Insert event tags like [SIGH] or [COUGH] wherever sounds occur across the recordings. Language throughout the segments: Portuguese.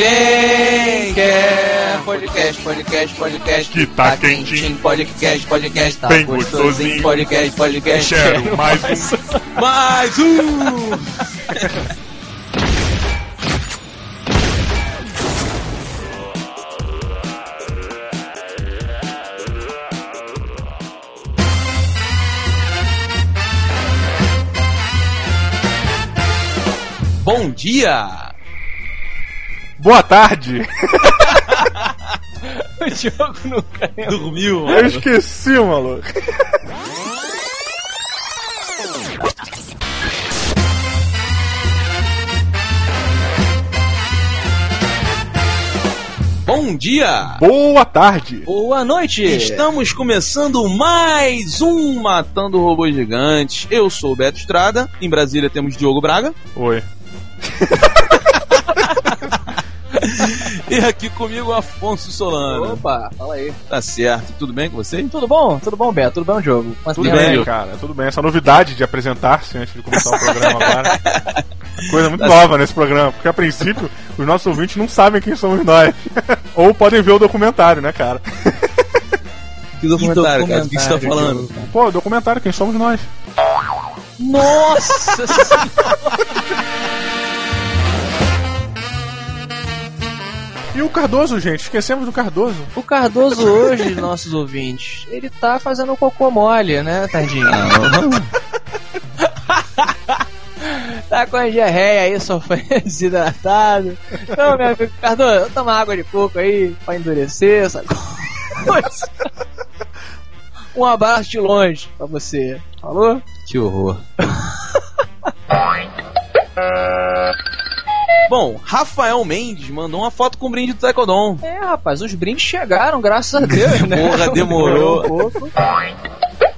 Quem quer podcast, podcast, podcast. Que tá quentinho. Podcast, podcast. Tá Bem gostosinho. Podcast, podcast. Quero [LAUGHS] mais um. Mais um! Bom dia! Boa tarde. [LAUGHS] O Diogo nunca dormiu, Eu esqueci, maluco. Bom dia! Boa tarde. Boa noite! Estamos começando mais um Matando Robôs Gigantes. Eu sou o Beto Estrada. Em Brasília temos Diogo Braga. Oi. [LAUGHS] E aqui comigo Afonso Solano. Opa, fala aí. Tá certo. Tudo bem com você? Tudo bom? Tudo bom, Beto? Tudo bom, Diogo? Quanto Tudo bem, cara. Tudo bem. Essa novidade de apresentar-se antes de começar o programa [LAUGHS] agora. Coisa muito nova nesse programa, porque a princípio os nossos ouvintes não sabem quem somos nós. [LAUGHS] Ou podem ver o documentário, né, cara? Que documentário, cara? Do que você tá documentário, falando? Diogo? Pô, o documentário, quem somos nós? Nossa [LAUGHS] E o Cardoso, gente? Esquecemos do Cardoso. O Cardoso hoje, [LAUGHS] nossos ouvintes, ele tá fazendo cocô mole, né, tadinho? tá com a diarreia aí, sofrendo [LAUGHS] desidratado. Então, meu amigo Cardoso, toma água de coco aí pra endurecer essa coisa. [LAUGHS] Um abraço de longe pra você. Falou? Que horror. Bom, Rafael Mendes mandou uma foto com o brinde do Tecodon. É, rapaz, os brindes chegaram, graças a Deus, né? Porra, demorou. [LAUGHS] um pouco.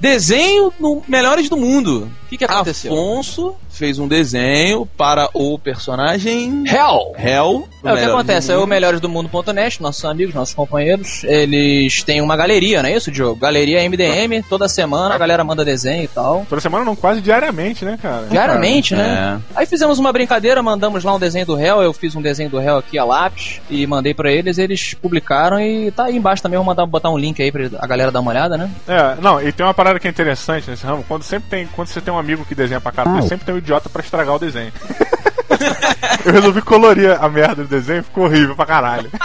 Desenho no Melhores do Mundo. O que, que aconteceu? Afonso fez um desenho para o personagem Hell! Hell. É, o que acontece? É o. Melhores do Mundo.net, nossos amigos, nossos companheiros, eles têm uma galeria, não é isso, Diogo? Galeria MDM, toda semana a galera manda desenho e tal. Toda semana não, quase diariamente, né, cara? Diariamente, né? É. Aí fizemos uma brincadeira, mandamos lá um desenho do réu, eu fiz um desenho do réu aqui a lápis e mandei pra eles, eles publicaram e tá aí embaixo também, vou mandar, botar um link aí pra a galera dar uma olhada, né? É, não, e tem uma parada que é interessante nesse ramo, quando sempre tem, quando você tem um amigo que desenha pra caralho, sempre tem um idiota pra estragar o desenho. [LAUGHS] Eu resolvi colorir a merda do desenho, ficou horrível pra caralho. [LAUGHS]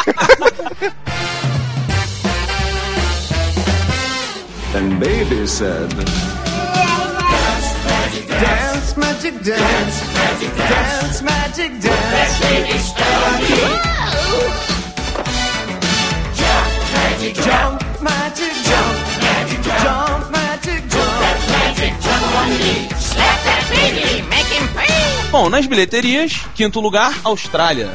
And baby said, Dance, magic dance. Dance, magic dance. Jump, magic jump. Bom, nas bilheterias, quinto lugar, Austrália.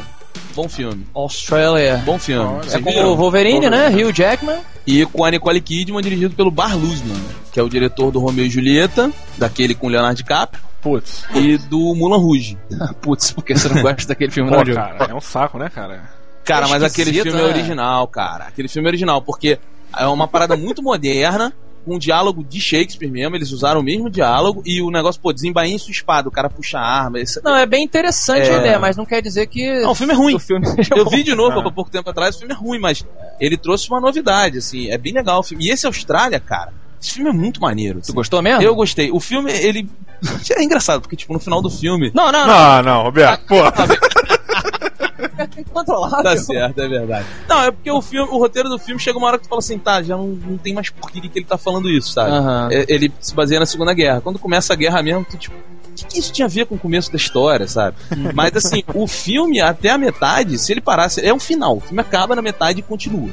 Bom filme. Australia. Bom filme. É com o Wolverine, né? Hugh Jackman. E com a Nicole Kidman, dirigido pelo Bar Luzman, que é o diretor do Romeo e Julieta, daquele com Leonardo DiCaprio, Putz. e do Mulan Rouge. [LAUGHS] Putz, porque você não gosta daquele filme, Pô, não, cara, é um saco, né, cara? Cara, É mas aquele filme é né? original, cara. Aquele filme é original, porque é uma parada muito moderna, um diálogo de Shakespeare mesmo, eles usaram o mesmo diálogo, e o negócio, pô, desembainha sua espada, o cara puxa a arma. Esse... Não, é bem interessante É. a ideia, mas não quer dizer que Não, o filme é ruim. o filme Eu vi de novo Ah. há pouco tempo atrás, o filme é ruim, mas ele trouxe uma novidade, assim, é bem legal o filme. E esse Austrália, cara, esse filme é muito maneiro. Tu assim. gostou mesmo? Eu gostei. O filme, ele. [LAUGHS] É engraçado, porque, tipo, no final do filme. Não, não, não. Não, não, Roberto, pô. [LAUGHS] Que controlar. Tá certo, é verdade. Não, é porque o filme, o roteiro do filme chega uma hora que tu fala assim, tá, já não, não tem mais porquê que ele tá falando isso, sabe? Aham. É, Ele se baseia na Segunda Guerra. Quando começa a guerra mesmo, tu tipo, que, que isso tinha a ver com o começo da história, sabe? Mas assim, o filme, até a metade, se ele parasse, é um final. O filme acaba na metade e continua.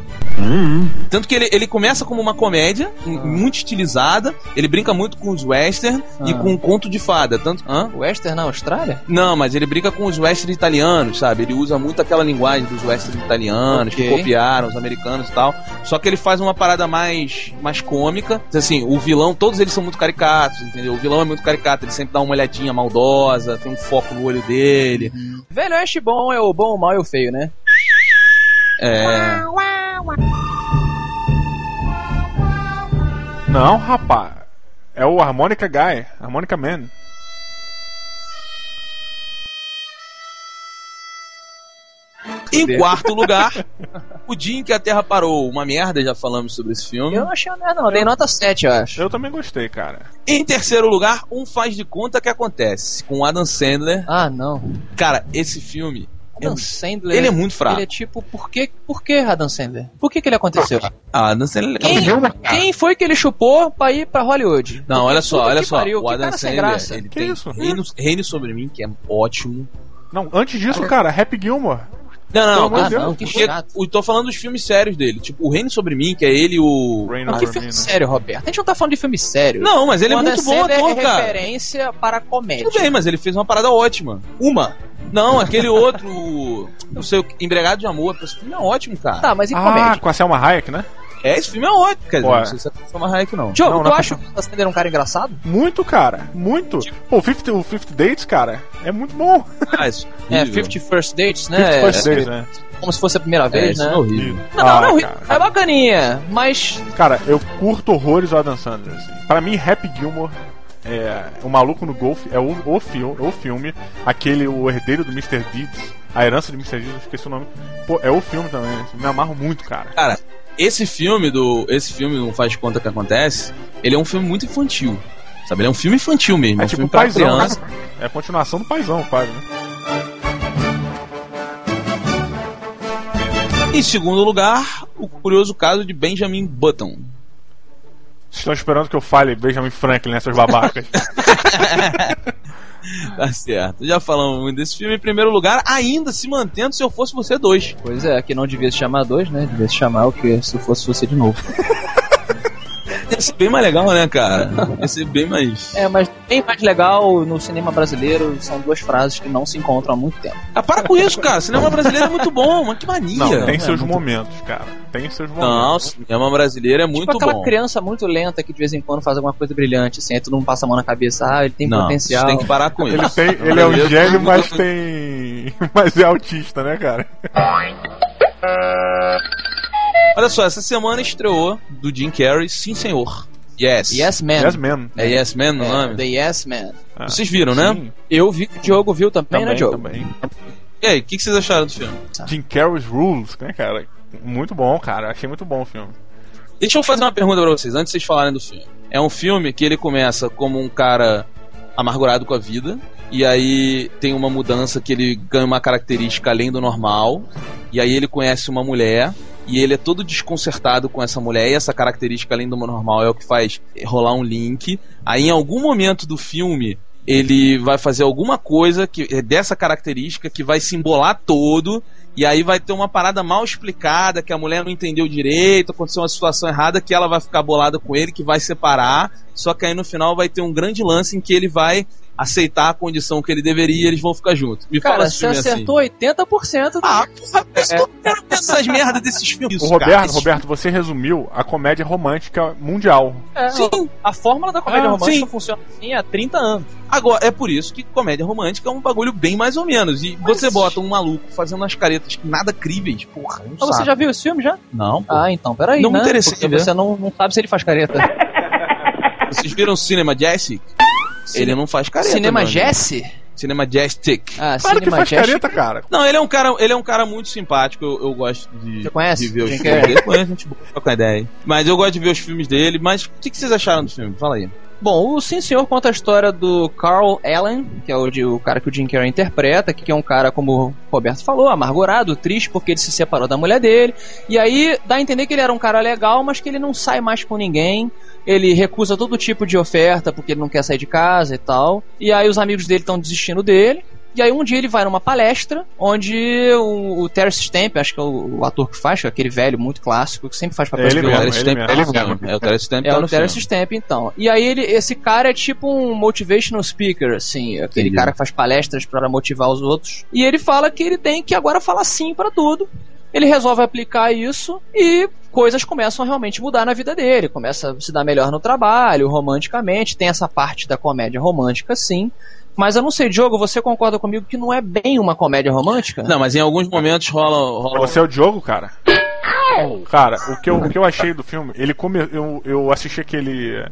Tanto que ele, ele começa como uma comédia, em- muito estilizada, ele brinca muito com os western e Ah. com o conto de fada. Tanto. Hã? Western na Austrália? Não, mas ele brinca com os western italianos, sabe? Ele usa muito aquela linguagem dos western italianos que Ok. copiaram os americanos e tal. Só que ele faz uma parada mais, mais cômica. Assim, o vilão, todos eles são muito caricatos, entendeu? O vilão é muito caricato, ele sempre dá uma olhadinha maldosa, tem um foco no olho dele. Velho Oeste bom é o bom, o mal e o feio, né? É. Não, rapaz. É o Harmonica Guy, Harmonica Man. Em quarto lugar, [LAUGHS] o dia em que a Terra parou. Uma merda, já falamos sobre esse filme. Eu não achei uma merda, não. Eu dei nota 7, eu acho. Eu também gostei, cara. Em terceiro lugar, um faz de conta que acontece, com o Adam Sandler. Ah, não. Cara, esse filme. Adam é- Sandler. ele é muito fraco. Ele é tipo, por que, por que Adam Sandler? Por que que ele aconteceu? Ah, Adam Sandler. Quem, quem foi que ele chupou pra ir pra Hollywood? Não, olha só, olha só. pariu, o que Adam Sandler, ele Que tem isso? Reino, Reino sobre mim, que é ótimo. Não, antes disso, cara, Happy Gilmore. Não, não, Ah, não, que porque chato. eu tô falando dos filmes sérios dele. Tipo, o Reino sobre mim, que é ele e o. Rain Não, que filme Me, né? sério, Roberto? A gente não tá falando de filme sério. Não, mas ele é muito bom ator, é cara. referência para comédia. Tudo bem, mas ele fez uma parada ótima. Uma. Não, aquele outro. [LAUGHS] Não sei, o Embregado de Amor. Esse filme é ótimo, cara. Tá, mas em Ah, comédia. com a Selma Hayek, né? É, esse filme é ótimo. Quer dizer, Ué. não sei se é Selma Hayek, não. Não, tu não é acha que o Adam Sandler é um cara engraçado? Muito, cara. Muito. Pô, o 50, o 50 Dates, cara, é muito bom. Ah, [LAUGHS] isso É, horrível. 50 First Dates, 50 né? First É, Dates, né? Como se fosse a primeira É, vez, né? é horrível. Não, Ah, não, cara. é bacaninha, mas Cara, eu curto horrores o Adam Sandler. Assim. Pra mim, Happy Gilmore é o maluco no golfe é o, o, filme, o filme, aquele o herdeiro do Mr. Deeds, a herança de Mr. Deeds, eu esqueci o nome. Pô, é o filme também. assim, me amarro muito, cara. Cara, esse filme do. Esse filme não faz conta que acontece. Ele é um filme muito infantil. Sabe? Ele é um filme infantil mesmo. É um tipo filme pra paizão, né? criança. É a continuação do paizão, quase, né? Em segundo lugar, o curioso caso de Benjamin Button. Vocês estão esperando que eu fale Benjamin Franklin nessas babacas. [LAUGHS] [LAUGHS] Tá certo. Já falamos muito desse filme. Em primeiro lugar, ainda se mantendo se eu fosse você dois. Pois é, que não devia se chamar dois, né? Devia se chamar o que se fosse você de novo. [LAUGHS] Ia ser bem mais legal, né, cara? [LAUGHS] Ia ser bem mais. É, mas bem mais legal no cinema brasileiro são duas frases que não se encontram há muito tempo. Ah, para com isso, cara. Cinema brasileiro é muito bom, mas que mania. Não, tem é seus muito- momentos, cara. Tem seus Não, momentos. cinema brasileiro é muito tipo aquela bom. criança muito lenta que de vez em quando faz alguma coisa brilhante, assim, aí todo mundo passa a mão na cabeça, ah, ele tem Não, potencial. tem que parar com Ele, isso. tem, ele é um gênio, mas tem. [LAUGHS] Mas é autista, né, cara? [LAUGHS] Olha só, essa semana estreou do Jim Carrey, Sim Senhor. Yes. Yes Man. Yes Man. É Yes Man no É, nome? The Yes Man. Ah, Vocês viram, né? sim, Eu vi que o Diogo viu também, Também, né, Diogo? também. E aí, o que, que vocês acharam do filme? Jim Carrey's Rules, né, cara? Muito bom, cara. Achei muito bom o filme. Deixa eu fazer uma pergunta pra vocês, antes de vocês falarem do filme. É um filme que ele começa como um cara amargurado com a vida, e aí tem uma mudança que ele ganha uma característica além do normal, e aí ele conhece uma mulher, e ele é todo desconcertado com essa mulher, e essa característica além do normal é o que faz rolar um link. Aí em algum momento do filme ele vai fazer alguma coisa que é dessa característica que vai se embolar todo e aí vai ter uma parada mal explicada que a mulher não entendeu direito, aconteceu uma situação errada que ela vai ficar bolada com ele, que vai separar, só que aí no final vai ter um grande lance em que ele vai aceitar a condição que ele deveria e eles vão ficar juntos. Me fala Cara, se você filme é assim. acertou 80% do... Ah, porra, eu não quero ver essas merdas desses filmes. O cara. Roberto, Esses- Roberto, você resumiu a comédia romântica mundial. É, Sim. A fórmula da comédia Ah, romântica sim. funciona assim há 30 anos. Agora, é por isso que comédia romântica é um bagulho bem mais ou menos. E você bota um maluco fazendo umas caretas que nada críveis, porra. Um Então você já viu esse filme já? Não, pô. Ah, então, peraí, Não me né? interessei Porque em ver. você não, não sabe se ele faz careta. Vocês viram o Cinema Ele não faz careta. Cinema. Jesse? Cinema Jessic. Ah, Claro que Cinema faz Jesse. careta, cara. Não, ele é um cara, ele é um cara muito simpático. Eu, eu gosto de, Você conhece? de ver os Jim filmes Carrey? dele. Conheço, gente boa, troca uma ideia. Mas eu gosto de ver os filmes dele. Mas o que, que vocês acharam do filme? Fala aí. Bom, o Sim Senhor conta a história do Carl Allen, que é o, de- o cara que o Jim Carrey interpreta, que é um cara, como o Roberto falou, amargurado, triste porque ele se separou da mulher dele. E aí dá a entender que ele era um cara legal, mas que ele não sai mais com ninguém. Ele recusa todo tipo de oferta porque ele não quer sair de casa e tal. E aí os amigos dele estão desistindo dele. E aí um dia ele vai numa palestra onde o, o Terence Stamp, acho que é o, o ator que faz, que é aquele velho muito clássico, que sempre faz papel Ele de mesmo, vilão. Terence ele Stamp mesmo. É o Terence Stamp É tá o no Terence filme. Stamp, então. E aí ele, esse cara é tipo um motivational speaker, assim, aquele Entendi. cara que faz palestras para motivar os outros. E ele fala que ele tem que agora falar sim para tudo. Ele resolve aplicar isso e coisas começam a realmente mudar na vida dele. Começa a se dar melhor no trabalho, romanticamente. Tem essa parte da comédia romântica, sim. Mas eu não sei, Diogo, você concorda comigo que não é bem uma comédia romântica? Não, mas em alguns momentos rola. rola Você é o Diogo, cara? Cara, o que eu, o que eu achei do filme, ele come, eu, eu assisti aquele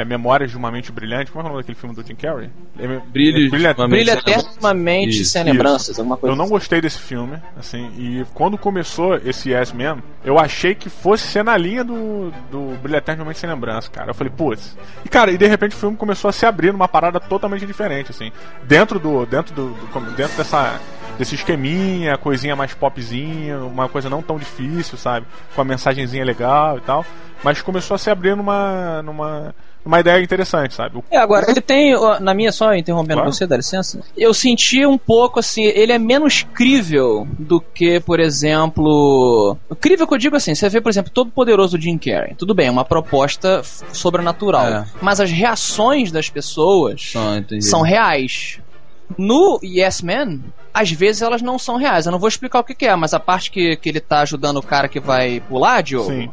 é, Memórias de uma Mente Brilhante. Como é o nome daquele filme do Jim Carrey? É, Brilho Brilha Sem eternamente Isso, sem isso. lembranças, alguma coisa Eu não assim. gostei desse filme, assim, e quando começou esse Yes Man, eu achei que fosse ser na linha do, do Brilho Eternamente Sem Lembrança, cara. Eu falei, putz. E, cara, e de repente o filme começou a se abrir numa parada totalmente diferente, assim. Dentro do. Dentro do. do- dentro dessa. Desse esqueminha, coisinha mais popzinha, uma coisa não tão difícil, sabe? Com a mensagenzinha legal e tal. Mas começou a se abrir numa. numa. Numa ideia interessante, sabe? O- É, agora, ele tem, na minha, só interrompendo Claro. você, dá licença. Eu senti um pouco assim, ele é menos crível do que, por exemplo. Crível que eu digo assim, você vê, por exemplo, Todo Poderoso Jim Carrey. Tudo bem, é uma proposta sobrenatural. É. Mas as reações das pessoas Ah, são reais. No Yes Man, às vezes elas não são reais. Eu não vou explicar o que, que é, mas a parte que, que ele tá ajudando o cara que vai pular, Diogo. Sim.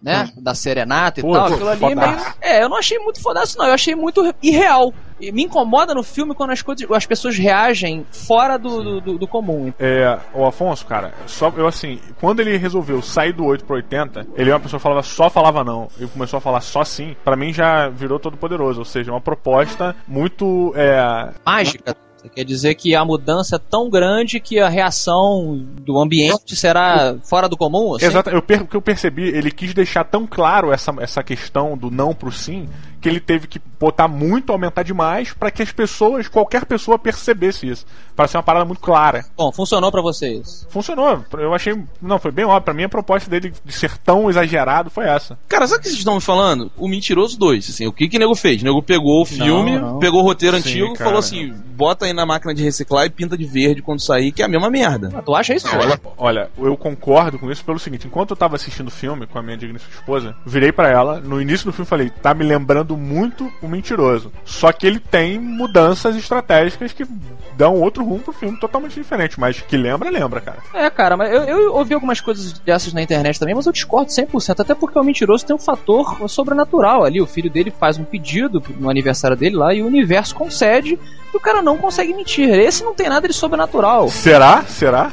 Né? Da serenata e Pô, tal. pô, Aquilo ali é meio. É, eu não achei muito fodaço, não. Eu achei muito irreal. E me incomoda no filme quando as, coisas, as pessoas reagem fora do, do, do- do comum. É, o Afonso, cara, só eu assim, quando ele resolveu sair do 8 pro 80, ele é uma pessoa que falava só falava não, ele começou a falar só sim, pra mim já virou todo poderoso, ou seja, uma proposta muito é, Mágica. Quer dizer que a mudança é tão grande que a reação do ambiente será fora do comum? Assim? Exato, eu o que eu percebi, ele quis deixar tão claro essa, essa questão do não pro sim, que ele teve que botar muito, aumentar demais, pra que as pessoas, qualquer pessoa percebesse isso. Para ser uma parada muito clara. Bom, funcionou pra vocês. Funcionou, eu achei. Não, foi bem óbvio. Pra mim a proposta dele de ser tão exagerado foi essa. Cara, sabe o que vocês estão me falando? O Mentiroso 2, assim, o que que o nego fez? O nego pegou o filme, não. pegou o roteiro Sim, antigo e cara. falou assim, bota aí na máquina de reciclar e pinta de verde quando sair, que é a mesma merda. Ah, tu acha isso? Olha, eu concordo com isso pelo seguinte: enquanto eu tava assistindo o filme com a minha digníssima esposa, virei pra ela, no início do filme falei, tá me lembrando muito o mentiroso. Só que ele tem mudanças estratégicas que dão outro rumo pro filme totalmente diferente, mas que lembra, lembra, cara. É, cara, mas eu, eu ouvi algumas coisas dessas na internet também, mas eu discordo 100%, até porque o mentiroso tem um fator sobrenatural ali. O filho dele faz um pedido no aniversário dele lá e o universo concede e o cara não consegue mentir. Esse não tem nada de sobrenatural. Será? Será?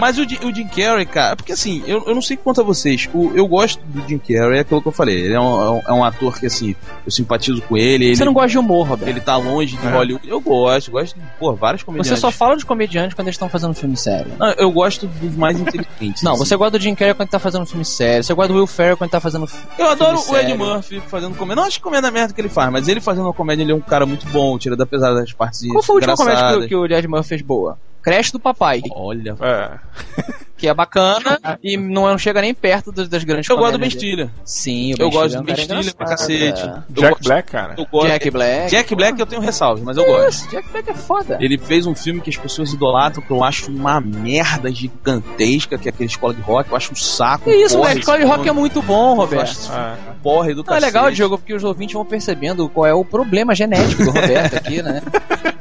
Mas o, Jim- o Jim Carrey, cara, porque assim, eu, eu não sei quanto a vocês, o- eu gosto do Jim Carrey, é aquilo que eu falei, ele é um, é um- é ator que assim, eu simpatizo com ele, ele, Você não gosta de humor, Roberto. ele tá longe de É. Hollywood, eu gosto, gosto de, pô, vários comediantes. Você só fala de comediante quando eles estão fazendo filme sério. Não, eu gosto dos mais inteligentes. [LAUGHS] Não, assim. você gosta do Jim Carrey quando tá fazendo filme sério. Você gosta do Will Ferrell quando tá fazendo Eu adoro o Ed. Murphy fazendo comédia. Não acho que comédia é a merda que ele faz, mas ele fazendo uma comédia, ele é um cara muito bom, tira da pesada das partes Qual foi a última comédia que, que o Ed Murphy fez boa? Creche do Papai, Olha, É. [LAUGHS] que é bacana e não, não chega nem perto das, das grandes eu gosto do Ben. Stiller. Sim, o Eu Ben gosto Stiller é do Ben Stiller pra cacete. é. Eu Jack gosto- Black, cara. Eu gosto. Jack Black. Jack Black eu tenho ressalvas, mas eu gosto. Isso, Jack Black é foda. Ele fez um filme que as pessoas idolatram, que eu acho uma merda gigantesca, que é aquela escola de rock, eu acho um saco. Que isso, moleque, escola de rock é muito bom, Eu Roberto. acho É. Porra do Não, é legal, Diogo, porque os ouvintes vão percebendo qual é o problema genético do Roberto aqui, né? [LAUGHS]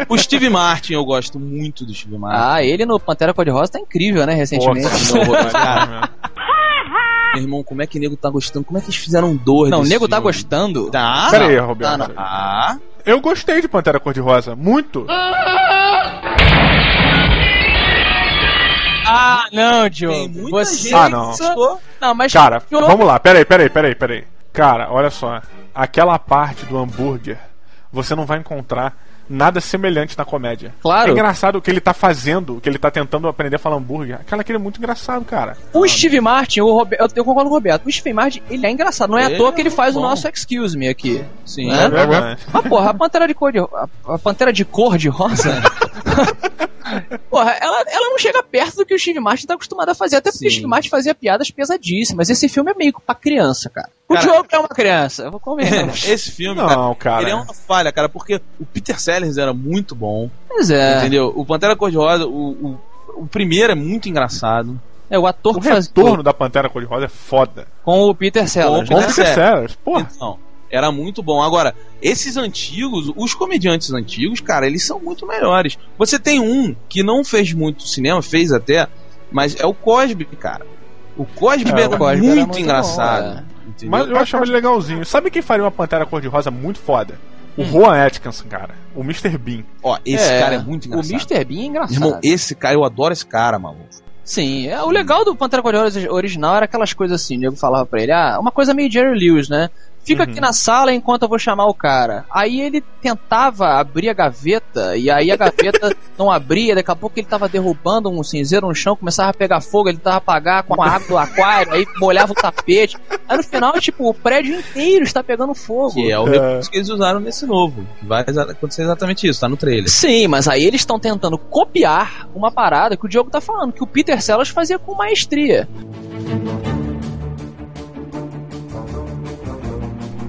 O Steve Martin, eu gosto muito do Steve Martin. Ah, ele no Pantera Cor-de-Rosa tá incrível, né, recentemente. Cara, cara. Meu irmão, como é que o nego tá gostando? Como é que eles fizeram dois Não, o nego tá filme? gostando. Tá. Pera aí, Roberto. não. Ah, Eu gostei de Pantera Cor-de-Rosa. Muito. Ah, não, tem Diogo. muita Você... gente Ah, não. Não, mas... Cara, não- vamos lá. Pera aí, pera aí, pera aí, pera aí. Cara, olha só. Aquela parte do hambúrguer, você não vai encontrar nada semelhante na comédia. Claro. É engraçado o que ele tá fazendo, o que ele tá tentando aprender a falar hambúrguer. Aquela que ele é muito engraçado, cara. O Steve Martin, o Robe- eu, eu concordo com o Roberto. O Steve Martin, ele é engraçado. Não é à Ele toa que ele é faz o bom. nosso Excuse Me aqui. Sim. Né? É verdade. Mas, porra, a Pantera de cor de, a, a Pantera de cor de rosa. [LAUGHS] porra, ela, ela não chega perto do que o Steve Martin tá acostumado a fazer. Até porque Sim. o Steve Martin fazia piadas pesadíssimas. Esse filme é meio pra criança, cara. O Cara- Diogo é uma criança. Eu vou comer. [LAUGHS] Esse filme, Não, cara. ele é uma falha, cara, porque o Peter Sellers era muito bom, Pois é. entendeu? O Pantera Cor-de-Rosa, o, o, o primeiro é muito engraçado. É o ator O que faz retorno da Pantera Cor-de-Rosa é foda. com o Peter Sellers. Com Com o né? Peter Peter Sellers. Porra. Então, era muito bom. Agora, esses antigos, os comediantes antigos, cara, eles são muito melhores. Você tem um que não fez muito cinema, fez até, mas é o Cosby, cara. O Cosby É, era o Cosby muito, era muito engraçado. bom, é. Mas eu achava ele legalzinho. Sabe quem faria uma Pantera Cor-de-Rosa muito foda? O Hum. Rowan Atkinson, cara. O Mr. Bean. Ó, esse cara é muito engraçado. O Mr. Bean é engraçado. Irmão, esse cara, eu adoro esse cara, maluco. Sim, é, o legal do Pantera Cor-de-Rosa original era aquelas coisas assim, o Diego falava pra ele, ah, uma coisa meio Jerry Lewis, né? Fica aqui na sala enquanto eu vou chamar o cara. Aí ele tentava abrir a gaveta, e aí a gaveta [LAUGHS] não abria, daqui a pouco ele tava derrubando um cinzeiro no chão, começava a pegar fogo, ele tava apagar com a água do aquário, aí molhava o tapete. Aí no final, tipo, o prédio inteiro está pegando fogo. Que é o recurso que eles usaram nesse novo. Que vai acontecer exatamente isso, tá no trailer. Sim, mas aí eles estão tentando copiar uma parada que o Diogo tá falando, que o Peter Sellers fazia com maestria.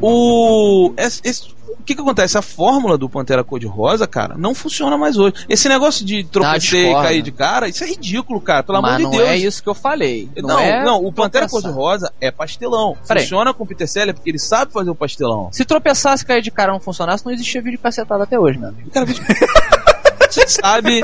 O. esse- esse- o que que acontece? A fórmula do Pantera Cor-de-Rosa, cara, não funciona mais hoje. Esse negócio de tropeçar e discordo. cair de cara, isso é ridículo, cara. Pelo mas amor de não Deus. é isso que eu falei. Não, Não, é não, o Pantera. Cor-de-Rosa é pastelão. Peraí. Funciona com o Peter Seller porque ele sabe fazer o pastelão. Se tropeçasse e cair de cara e não funcionasse, não existia vídeo cacetado até hoje, meu amigo. Cara, vídeo- [LAUGHS] Você sabe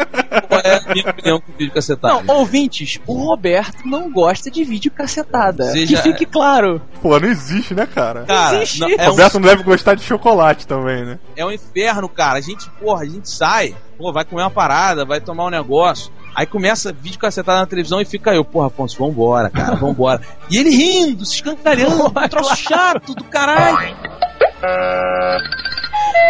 qual é a minha opinião com o vídeo cacetado. Não, ouvintes, o Roberto não gosta de vídeo cacetada. Seja- Que fique claro. Pô, não existe, né, cara? Cara, existe. não, é, um, Roberto não deve gostar de chocolate também, né? é um inferno, cara. A gente, porra, a gente sai, pô, vai comer uma parada, vai tomar um negócio. Aí começa vídeo cacetado na televisão e fica eu, porra, Afonso, vambora, cara, vambora. E ele rindo, se escancarando, um troço chato do caralho.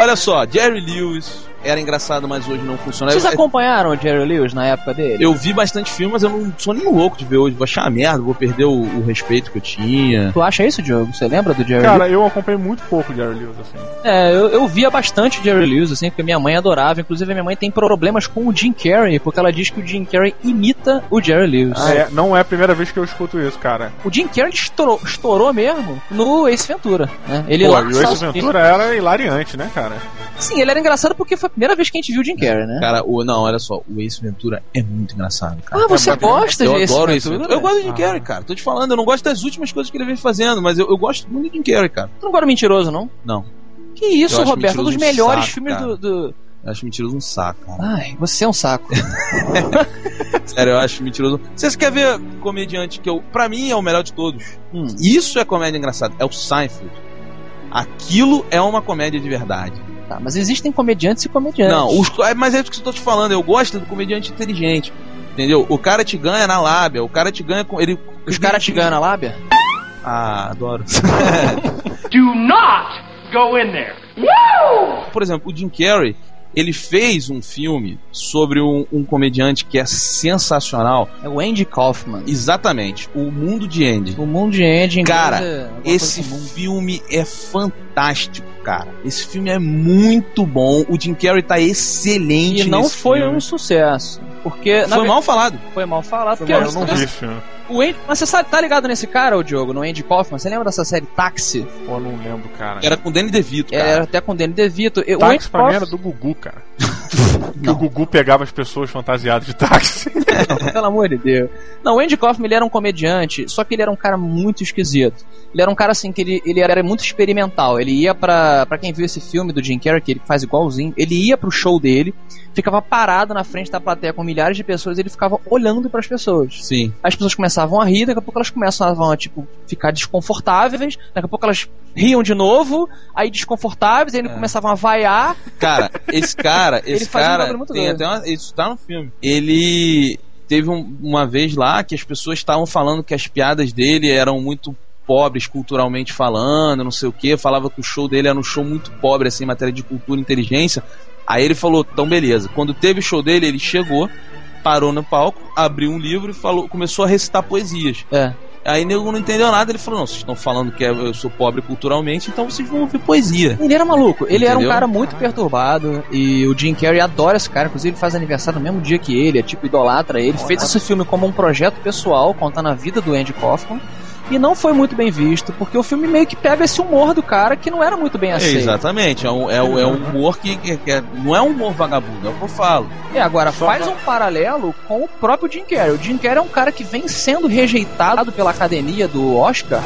Olha só, Jerry Lewis era engraçado, mas hoje não funciona. Vocês acompanharam o Jerry Lewis na época dele? Eu vi bastante filme, mas eu não sou nem louco de ver hoje. Vou achar uma merda, vou perder o, o respeito que eu tinha. Tu acha isso, Diogo? Você lembra do Jerry Lewis? Cara, eu acompanhei muito pouco de Jerry Lewis, assim. É, eu, eu via bastante o Jerry Lewis, assim, porque minha mãe adorava. Inclusive, minha mãe tem problemas com o Jim Carrey, porque ela diz que o Jim Carrey imita o Jerry Lewis. É, não é a primeira vez que eu escuto isso, cara. O Jim Carrey estourou, estourou mesmo no Ace Ventura, né? Ele Pô, lá e o Ace Ventura era hilariante, né, cara? Sim, ele era engraçado porque foi a primeira vez que a gente viu o Jim Carrey, né? Cara, o, não, olha só, o Ace Ventura é muito engraçado, cara. Ah, você É gosta eu de Ace adoro Ace Ventura? Ventura. Eu gosto de Jim Ah. Carrey, cara. Tô te falando, eu não gosto das últimas coisas que ele vem fazendo, mas eu, eu gosto muito de Jim Carrey, cara. Tu não gosta do mentiroso, não? Não, Que isso, Eu Roberto? Um dos melhores saco, filmes cara. do, do- eu acho mentiroso um saco, cara. Ai, você é um saco. [LAUGHS] Sério, eu acho mentiroso. Você quer ver comediante que eu, pra mim, é o melhor de todos? Hum. Isso é comédia engraçada, é o Seinfeld. Aquilo é uma comédia de verdade. Tá, mas existem comediantes e comediantes. Não, os, é, mas é isso que eu tô te falando. Eu gosto do comediante inteligente. Entendeu? O cara te ganha na lábia, o cara te ganha com. Ele, Os caras te ganham na lábia? Ah, adoro. [LAUGHS] Do not go in there. Por exemplo, o Jim Carrey, ele fez um filme sobre um, um comediante que é sensacional. É o Andy Kaufman. Exatamente, O Mundo de Andy. O mundo de Andy Cara, é alguma Esse comum. filme é fantástico, cara. Esse filme é muito bom. O Jim Carrey tá excelente. E não nesse foi filme. um sucesso. Porque. Foi mal falado. Foi mal falado. Porque eu não vi esse filme. O Andy, mas você sabe, tá ligado nesse cara, o Diogo, no Andy Kaufman? Você lembra dessa série Táxi? Pô, não lembro, cara. Era com o Danny DeVito, cara. Era até com o Danny DeVito. O Táxi Andy pra mim Kaufman, era do Gugu, cara. [LAUGHS] que o Gugu pegava as pessoas fantasiadas de táxi. [LAUGHS] pelo amor de Deus. Não, o Andy Kaufman ele era um comediante, só que ele era um cara muito esquisito. Ele era um cara assim que ele, ele era muito experimental. Ele ia pra. Pra quem viu esse filme do Jim Carrey, que ele faz igualzinho, ele ia pro show dele, ficava parado na frente da plateia com milhares de pessoas e ele ficava olhando pras pessoas. Sim. as pessoas começavam a rir, daqui a pouco elas começavam a, tipo, ficar desconfortáveis, daqui a pouco elas riam de novo, aí desconfortáveis, aí É. começavam a vaiar. Cara, esse cara, [LAUGHS] Ele esse um cara muito tem até uma, isso tá no filme. Ele teve um- uma vez lá que as pessoas estavam falando que as piadas dele eram muito pobres culturalmente falando, não sei o que, falava que o show dele era um show muito pobre assim, em matéria de cultura e inteligência. Aí ele falou, então beleza. Quando teve o show dele, ele chegou, parou no palco, abriu um livro e falou, começou a recitar poesias. É. Aí nego não entendeu nada, ele falou: Não, vocês estão falando que eu sou pobre culturalmente, então vocês vão ouvir poesia. Ele era maluco, ele era um Entendeu? cara muito perturbado e o Jim Carrey adora esse cara, inclusive ele faz aniversário no mesmo dia que ele, é tipo idolatra ele. Fez esse filme como um projeto pessoal, contando a vida do Andy Kaufman. E não foi muito bem visto, porque o filme meio que pega esse humor do cara que não era muito bem É, aceito. exatamente, é um, é, é um humor que, que- que é- não é um humor vagabundo, é o que eu falo. É, agora Só faz pra- um paralelo com o próprio Jim Carrey. O Jim Carrey é um cara que vem sendo rejeitado pela academia do Oscar,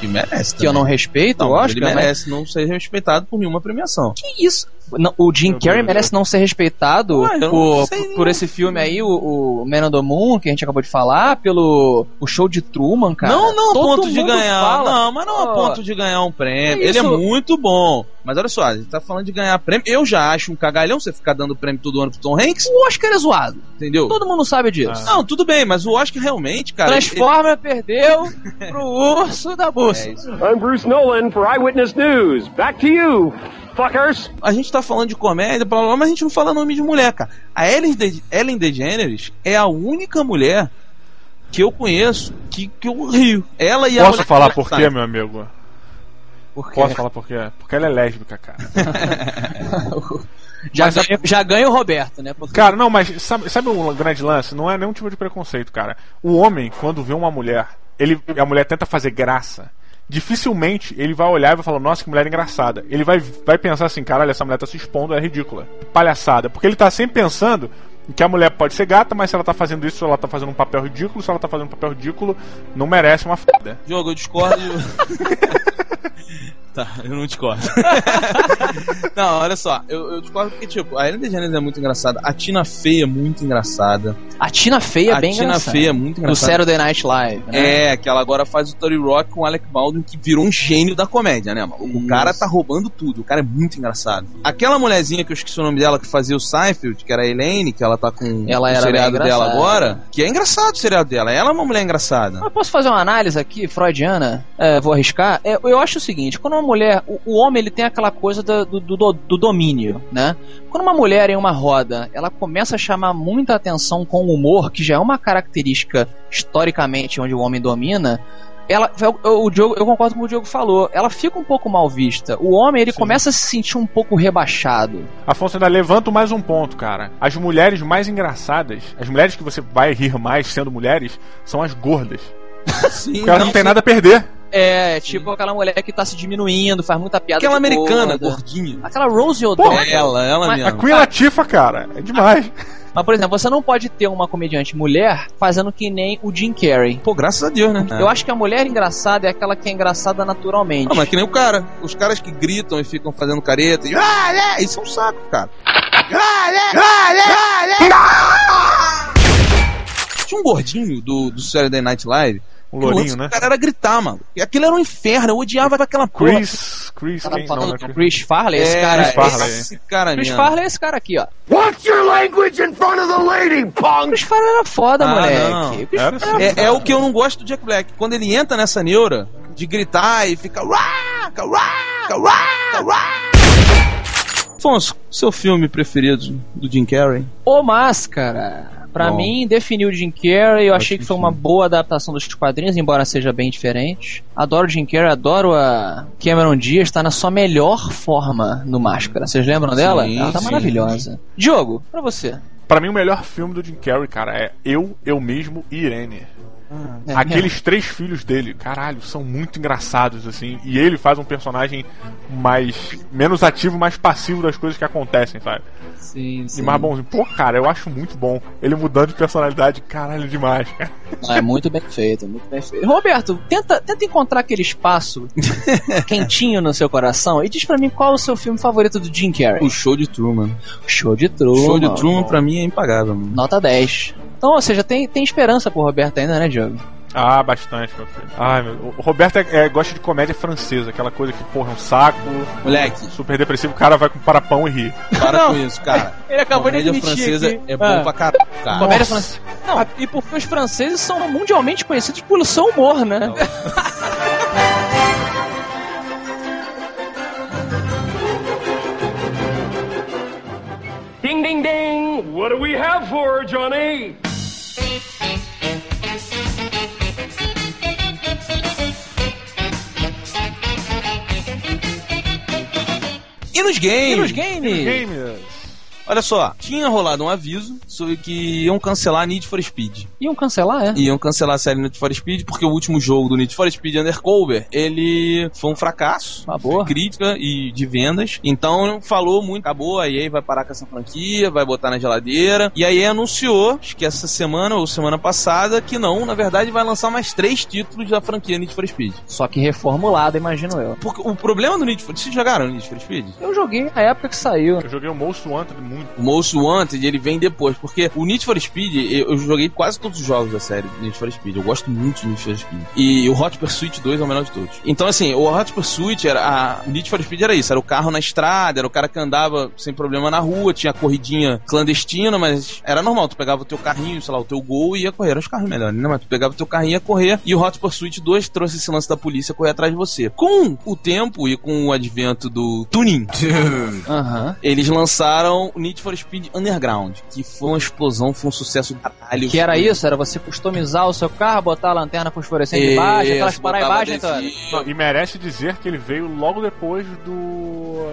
que merece. que eu não respeito Não, o mas Oscar, ele mas merece não ser respeitado por nenhuma premiação. que isso? Não, o Jim Carrey merece não ser respeitado Ué, eu não por, sei por esse filme aí, o, o Man on the Moon, que a gente acabou de falar, pelo o show de Truman, cara. não, não a Todo ponto de ganhar. fala. Não, mas não a Ó, ponto de ganhar um prêmio. é Ele é muito bom. Mas olha só, a gente tá falando de ganhar prêmio. Eu já acho um cagalhão você ficar dando prêmio todo ano pro Tom Hanks, O Oscar é zoado. entendeu? Todo mundo sabe disso. Não, tudo bem, mas o Oscar realmente, cara. Transformer perdeu pro urso da ele- bolsa. é. I'm Bruce Nolan for Eyewitness News. Back to you, fuckers. A gente tá falando de comédia, blá, blá, blá, mas a gente não fala nome de mulher, cara. A Ellen, De Ellen DeGeneres é a única mulher que eu conheço que, que eu rio. Ela e a Posso falar por quê, meu amigo? Por quê? Posso falar por quê? Porque ela é lésbica, cara. Já, Mas ganha, já ganha o Roberto, né? Porque Cara, não, mas sabe, sabe um grande lance? Não é nenhum tipo de preconceito, cara. O homem, quando vê uma mulher, ele, a mulher tenta fazer graça. Dificilmente ele vai olhar e vai falar, nossa, que mulher engraçada. Ele vai, vai pensar assim, caralho, essa mulher tá se expondo, é ridícula. Palhaçada. Porque ele tá sempre pensando que a mulher pode ser gata, mas se ela tá fazendo isso, ela tá fazendo um papel ridículo. Se ela tá fazendo um papel ridículo, não merece uma foda. Diogo, eu discordo. [LAUGHS] tá, eu não discordo. [LAUGHS] não, olha só, eu, eu discordo porque, tipo, a Ellen DeGeneres é muito engraçada, a Tina Fey é muito engraçada, a Tina Feia é a bem Tina engraçada. Fey é muito Do engraçada. Saturday Night Live. Né? É, que ela agora faz o Tony Rock com o Alec Baldwin, que virou um gênio da comédia, né, mano? O cara tá roubando tudo, o cara é muito engraçado. Aquela mulherzinha que eu esqueci o nome dela, que fazia o Seinfeld, que era a Elaine, que ela tá com Ela o seriado dela agora, que é engraçado o seriado dela, ela é uma mulher engraçada. Mas posso fazer uma análise aqui, freudiana? É, vou arriscar. É, eu acho o seguinte: quando uma mulher. O, o homem ele tem aquela coisa do, do, do- do domínio, né? Quando uma mulher em uma roda ela começa a chamar muita atenção com o humor, que já é uma característica historicamente onde o homem domina. Ela, o, o Diogo, eu concordo com o que o Diogo falou. Ela fica um pouco mal vista. O homem ele Sim. começa a se sentir um pouco rebaixado. Afonso ainda levanta mais um ponto, cara. As mulheres mais engraçadas, as mulheres que você vai rir mais sendo mulheres, são as gordas. Sim, Porque elas não têm nada a perder. É, tipo aquela mulher que tá se diminuindo, faz muita piada. Aquela de americana, gorda. gordinha. Aquela Rose O'Donnell. Ela, ela Mas- A mesmo. Queen Latifah, cara, é demais. [LAUGHS] Mas, por exemplo, você não pode ter uma comediante mulher fazendo que nem o Jim Carrey. Pô, graças a Deus, né? Eu acho que a mulher engraçada é aquela que é engraçada naturalmente. Ah, mas que nem o cara. Os caras que gritam e ficam fazendo careta. E, ah, é, isso é um saco, cara. Tinha um gordinho do, do Saturday Night Live. Um o lourinho, né? cara era gritar, mano. E aquilo era um inferno. Eu odiava aquela porra. Chris, Chris, quem? Não, falando não é do Chris. Chris Farley, esse É, cara. Chris Farley. Esse cara Chris mesmo. Farley é esse cara aqui, ó. Watch your language in front of the lady, punk! Chris Farley era foda, Ah, moleque. Era assim. É, é o que eu não gosto do Jack Black. Quando ele entra nessa neura de gritar e fica. "Uá, uá, uá, uá". Afonso, seu filme preferido do Jim Carrey? O Máscara. Pra Bom. mim, definiu o Jim Carrey. Eu achei Ótimo que foi uma filme. boa adaptação dos quadrinhos, embora seja bem diferente. Adoro o Jim Carrey, adoro a Cameron Diaz, tá na sua melhor forma no Máscara. Vocês lembram dela? Sim, Ela tá sim. maravilhosa. Diogo, pra você. Pra mim, o melhor filme do Jim Carrey, cara, é Eu, Eu Mesmo e Irene. É, Aqueles três filhos dele, caralho, são muito engraçados, assim. E ele faz um personagem mais. menos ativo, mais passivo das coisas que acontecem, sabe? Sim, E mais bonzinho. Pô, cara, eu acho muito bom. Ele mudando de personalidade, caralho, demais, cara. Ah, é muito bem feito, muito bem feito. Roberto, tenta, tenta encontrar aquele espaço [LAUGHS] quentinho no seu coração e diz pra mim qual é o seu filme favorito do Jim Carrey. O Show de Truman. Show de O Truman. Show de Truman pra mim é impagável. Mano. Nota 10. Então, ou seja, tem, tem esperança pro Roberto ainda, né, Diogo? Ah, bastante, meu filho. Ai, meu. O Roberto é, é- gosta de comédia francesa, aquela coisa que, porra, é um saco, Moleque, super depressivo, o cara vai com parapão e ri. para Não. com isso, cara. [LAUGHS] Ele acabou de Comédia admitir francesa aqui. é bom Ah. pra caralho, cara. Comédia francesa. Não, e porque os franceses são mundialmente conhecidos pelo seu humor, né? Ding, ding, ding! What do we have for Johnny? E nos games? E nos games? Games. Olha só, tinha rolado um aviso sobre que iam cancelar Need for Speed. Iam cancelar, é? Iam cancelar a série Need for Speed porque o último jogo do Need for Speed Undercover, ele foi um fracasso. Uma boa. de crítica e de vendas. Então falou muito, acabou, a EA vai parar com essa franquia, vai botar na geladeira. E a EA anunciou, acho que essa semana ou semana passada, que não, na verdade vai lançar mais três títulos da franquia Need for Speed. Só que reformulado, imagino eu. Porque o problema do Need for Speed, vocês jogaram Need for Speed? Eu joguei na época que saiu. Eu joguei o Most Wanted muito. O Most Wanted, ele vem depois, porque o Need for Speed, eu, joguei quase todos os jogos da série do Need for Speed. Eu gosto muito de Need for Speed. E o Hot Pursuit 2 é o melhor de todos. Então, assim, o Hot Pursuit era. A, o Need for Speed era isso: era o carro na estrada, era o cara que andava sem problema na rua, tinha corridinha clandestina, mas era normal. Tu pegava o teu carrinho, sei lá, o teu gol e ia correr. Eram os carros melhores, né? Mas tu pegava o teu carrinho e ia correr. E o Hot Pursuit 2 trouxe esse lance da polícia correr atrás de você. Com o tempo e com o advento do tuning, eles lançaram o Need for Speed Underground, que foi uma explosão, foi um sucesso do caralho. Que era isso? Era você customizar o seu carro, botar a lanterna fosforescente Isso, embaixo, aquelas toda. adesivo. Não, e merece dizer que ele veio logo depois do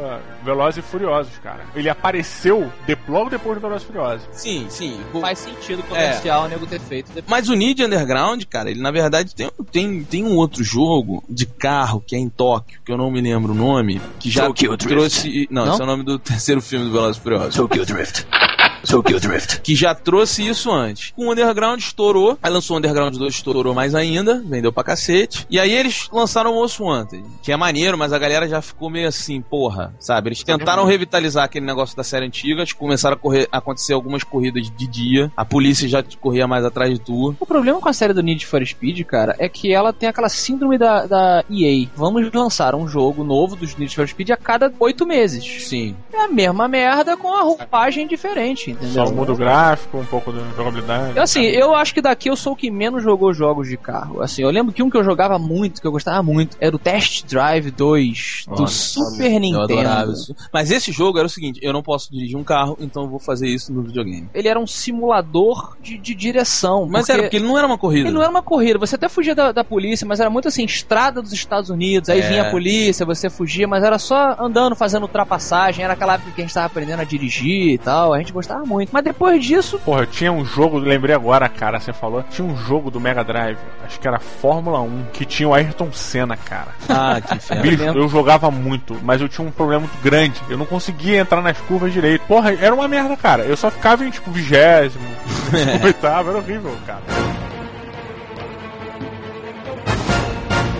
Velozes e Furiosos, cara. Ele apareceu de- logo depois do Velozes e Furiosos. Sim, sim. Faz sentido comercial o nego ter feito depois. Mas o Need Underground, cara, ele na verdade tem, tem, tem um outro jogo de carro que é em Tóquio, que eu não me lembro o nome, que já Tokyo Drift. trouxe. Não, Não? esse é o nome do terceiro filme do Velozes e Furiosos. Tokyo Drift. Tokyo Drift. que já trouxe isso antes. Com o Underground estourou, aí lançou o Underground 2, estourou mais ainda, vendeu pra cacete. E aí eles lançaram o Most Wanted, que é maneiro, mas a galera já ficou meio assim, porra, sabe? Eles tentaram revitalizar aquele negócio da série antiga, começaram a correr, a acontecer algumas corridas de dia, a polícia já corria mais atrás de tu. O problema com a série do Need for Speed, cara, é que ela tem aquela síndrome da, da EA. Vamos lançar um jogo novo dos Need for Speed a cada oito meses. Sim. É a mesma merda com a roupagem diferente, entendeu? Só muda o gráfico, um pouco da jogabilidade. Eu, assim, eu acho que daqui eu sou o que menos jogou jogos de carro. Assim, eu lembro que um que eu jogava muito, que eu gostava muito, era o Test Drive 2 do Nossa, Super Eu adorava Nintendo. isso. Mas esse jogo era o seguinte: eu não posso dirigir um carro, então eu vou fazer isso no videogame. Ele era um simulador de, de direção. Mas porque era porque ele não era uma corrida. Ele não era uma corrida, você até fugia da, da polícia, mas era muito assim, estrada dos Estados Unidos, aí É. vinha a polícia, você fugia, mas era só andando, fazendo ultrapassagem, era aquela época que a gente tava aprendendo a dirigir e tal, a gente gostava muito. Mas depois disso, Porra, tinha um jogo, lembrei agora, cara, você falou. Tinha um jogo do Mega Drive, acho que era Fórmula 1, que tinha o Ayrton Senna, cara. Ah, que inferno. Bicho, eu jogava muito, mas eu tinha um problema muito grande. Eu não conseguia entrar nas curvas direito. Porra, era uma merda, cara. Eu só ficava em, tipo, vigésimo, [LAUGHS] oitavo, era horrível, cara.